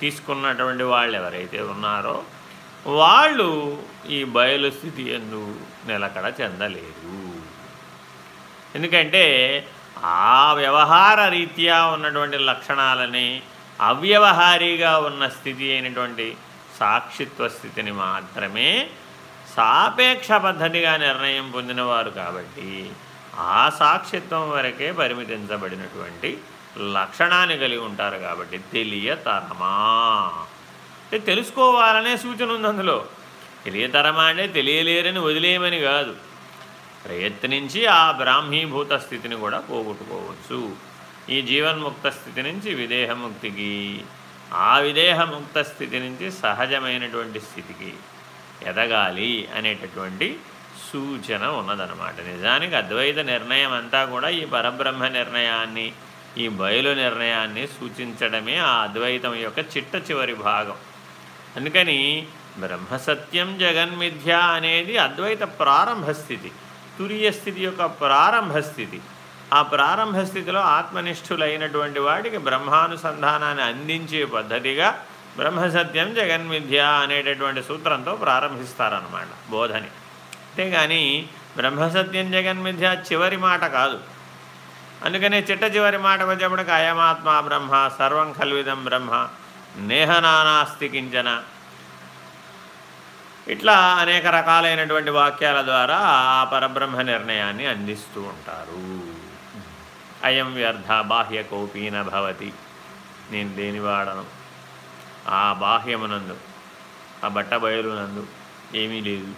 తీసుకున్నటువంటి వాళ్ళు ఎవరైతే ఉన్నారో వాళ్ళు ఈ బయలు స్థితి ఎందు నిలకడ చెందలేదు. ఎందుకంటే ఆ వ్యవహార రీత్యా ఉన్నటువంటి లక్షణాలని అవ్యవహారీగా ఉన్న స్థితి అయినటువంటి సాక్షిత్వ స్థితిని మాత్రమే సాపేక్ష పద్ధతిగా నిర్ణయం పొందినవారు కాబట్టి ఆ సాక్షిత్వం వరకే పరిమితించబడినటువంటి లక్షణాన్ని కలిగి ఉంటారు కాబట్టి తెలియతరమా. అంటే తెలుసుకోవాలనే సూచన ఉంది అందులో. తెలియతరమా అంటే తెలియలేరని వదిలేయమని కాదు. ప్రయత్నించి ఆ బ్రాహ్మీభూత స్థితిని కూడా పోగొట్టుకోవచ్చు. ఈ జీవన్ముక్త స్థితి నుంచి విదేహముక్తికి ఆ విదేహముక్త స్థితి నుంచి సహజమైనటువంటి స్థితికి ఎదగాలి అనేటటువంటి సూచన ఉన్నదనమాట నిజానికి అద్వైత నిర్ణయం అంతా కూడా ఈ పరబ్రహ్మ నిర్ణయాన్ని ఈ బయలు నిర్ణయాన్ని సూచించడమే ఆ అద్వైతం యొక్క చిట్ట చివరి భాగం. అందుకని బ్రహ్మసత్యం జగన్మిథ్య అనేది అద్వైత ప్రారంభ స్థితి తురియ స్థితి యొక్క ప్రారంభ స్థితి. ఆ ప్రారంభ స్థితిలో ఆత్మనిష్ఠులైనటువంటి వాడికి బ్రహ్మానుసంధానాన్ని అందించే పద్ధతిగా బ్రహ్మసత్యం జగన్మిథ్య అనేటటువంటి సూత్రంతో ప్రారంభిస్తారన్నమాట బోధని. అంతేగాని బ్రహ్మసత్యం జగన్మిథ్య చివరి మాట కాదు. అందుకనే చిట్ట చివరి మాట వచ్చేప్పటికి అయమాత్మ బ్రహ్మ సర్వం కల్విదం బ్రహ్మ నేహనానాస్తి కించన. ఇట్లా అనేక రకాలైనటువంటి వాక్యాల ద్వారా ఆ పరబ్రహ్మ నిర్ణయాన్ని అందిస్తూ ఉంటారు. అయం వ్యర్థ బాహ్య కోపీన భవతి. నేను దేని వాడను ఆ బాహ్యమునందు ఆ బట్ట బయలునందు ఏమీ లేదు.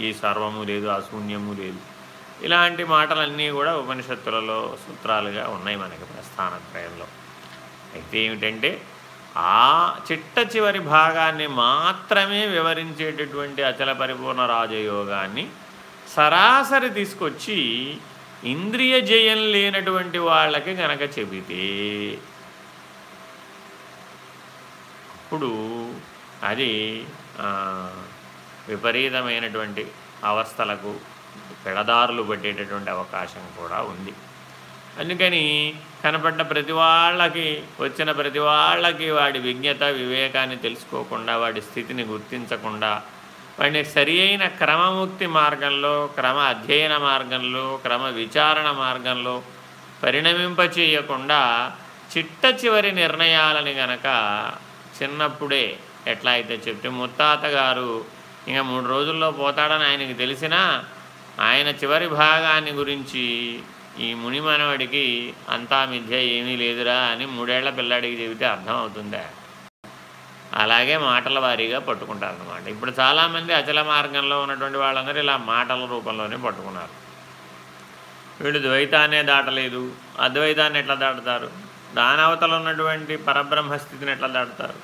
ఈ సర్వము లేదు ఆ శూన్యము లేదు. ఇలాంటి మాటలన్నీ కూడా ఉపనిషత్తులలో సూత్రాలుగా ఉన్నాయి మనకి ప్రస్థానత్రయంలో అయితే ఏమిటంటే ఆ చిట్ట చివరి భాగాన్ని మాత్రమే వివరించేటటువంటి అచల పరిపూర్ణ రాజయోగాన్ని సరాసరి తీసుకొచ్చి ఇంద్రియ జయం లేనటువంటి వాళ్ళకి గనక చెబితే అప్పుడు అది విపరీతమైనటువంటి అవస్థలకు పెడదారులు పట్టేటటువంటి అవకాశం కూడా ఉంది. అందుకని కనపడ్డ ప్రతి వాళ్ళకి వచ్చిన ప్రతి వాళ్ళకి వాడి విజ్ఞత వివేకాన్ని తెలుసుకోకుండా వాడి స్థితిని గుర్తించకుండా వాడిని సరి అయిన క్రమముక్తి మార్గంలో క్రమ అధ్యయన మార్గంలో క్రమ విచారణ మార్గంలో పరిణమింపచేయకుండా చిట్ట చివరి నిర్ణయాలని గనక చిన్నప్పుడే ఎట్లా అయితే చెప్తే ముత్తాత గారు ఇంకా మూడు రోజుల్లో పోతాడని ఆయనకి తెలిసినా ఆయన చివరి భాగాన్ని గురించి ఈ ముని మనవడికి అంతా మిథ్య ఏమీ లేదురా అని మూడేళ్ళ పిల్లాడికి చెబితే అర్థమవుతుందా? అలాగే మాటల వారీగా పట్టుకుంటారనమాట ఇప్పుడు చాలామంది అచల మార్గంలో ఉన్నటువంటి వాళ్ళందరూ ఇలా మాటల రూపంలోనే పట్టుకున్నారు. వీడు ద్వైతాన్నే దాటలేదు. అద్వైతాన్ని ఎట్లా దాటుతారు? దానవతలు ఉన్నటువంటి పరబ్రహ్మస్థితిని ఎట్లా దాటుతారు?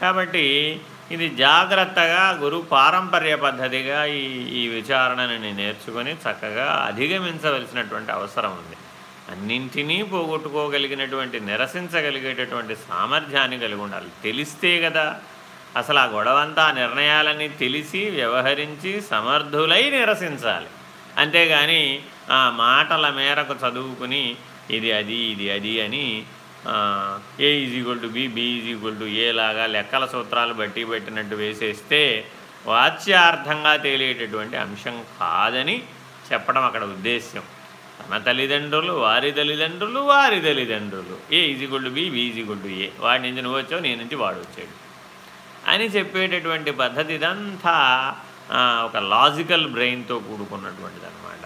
కాబట్టి ఇది జాగ్రత్తగా గురు పారంపర్య పద్ధతిగా ఈ ఈ విచారణని నేర్చుకొని చక్కగా అధిగమించవలసినటువంటి అవసరం ఉంది. అన్నింటినీ పోగొట్టుకోగలిగినటువంటి నిరసించగలిగేటటువంటి సామర్థ్యాన్ని కలిగి ఉండాలి. తెలిస్తే కదా అసలు ఆ గొడవంతా నిర్ణయాలని తెలిసి వ్యవహరించి సమర్థులై నిరసించాలి. అంతేగాని ఆ మాటల మేరకు చదువుకుని ఇది అది ఇది అది అని A is to B B is to ఏలాగా లెక్కల సూత్రాలు బట్టి పెట్టినట్టు వేసేస్తే వాచ్యార్థంగా తేలేటటువంటి అంశం కాదని చెప్పడం అక్కడ ఉద్దేశ్యం. మన తల్లిదండ్రులు వారి తల్లిదండ్రులు వారి తల్లిదండ్రులు. ఏ ఈజీగుళ్ళు బి బీజీగుళ్ళు ఏ. వాడి నుంచి నువ్వు వచ్చావు నేను నుంచి వాడు వచ్చాడు. అని చెప్పేటటువంటి పద్ధతి ఇదంతా ఒక లాజికల్ బ్రెయిన్తో కూడుకున్నటువంటిది అనమాట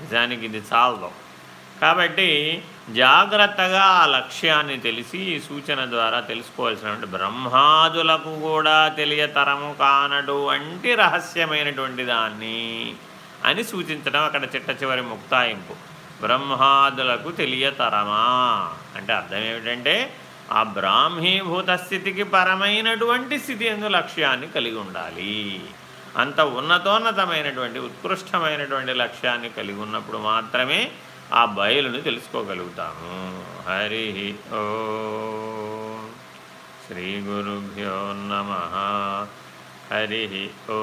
నిజానికి ఇది చాలదు కాబట్టి జాగ్రత్తగా ఆ లక్ష్యాన్ని తెలిసి సూచన ద్వారా తెలుసుకోవాల్సినటువంటి బ్రహ్మాదులకు కూడా తెలియతరము కానటువంటి రహస్యమైనటువంటి దాన్ని అని సూచించడం అక్కడ చిట్ట చివరి ముక్తాయింపు. బ్రహ్మాదులకు తెలియతరమా? అంటే అర్థం ఏమిటంటే ఆ బ్రాహ్మీభూత స్థితికి పరమైనటువంటి స్థితి ఎందు లక్ష్యాన్ని కలిగి ఉండాలి. అంత ఉన్నతోన్నతమైనటువంటి ఉత్కృష్టమైనటువంటి లక్ష్యాన్ని కలిగి ఉన్నప్పుడు మాత్రమే ఆ బయలును తెలుసుకోగలుగుతాము. హరి ఓ. శ్రీ గురుభ్యో నమ. హరి ఓ.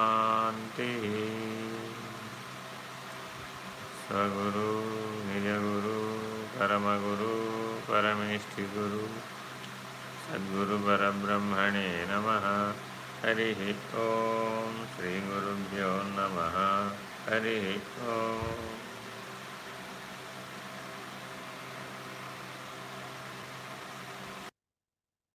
స్వగురు నిజగురు పరమగురు పరమేష్ఠి గురు సద్గురు పరబ్రహ్మణే నమ. హరి ఓం శ్రీ గురుభ్యో నమ. హరి ఓం.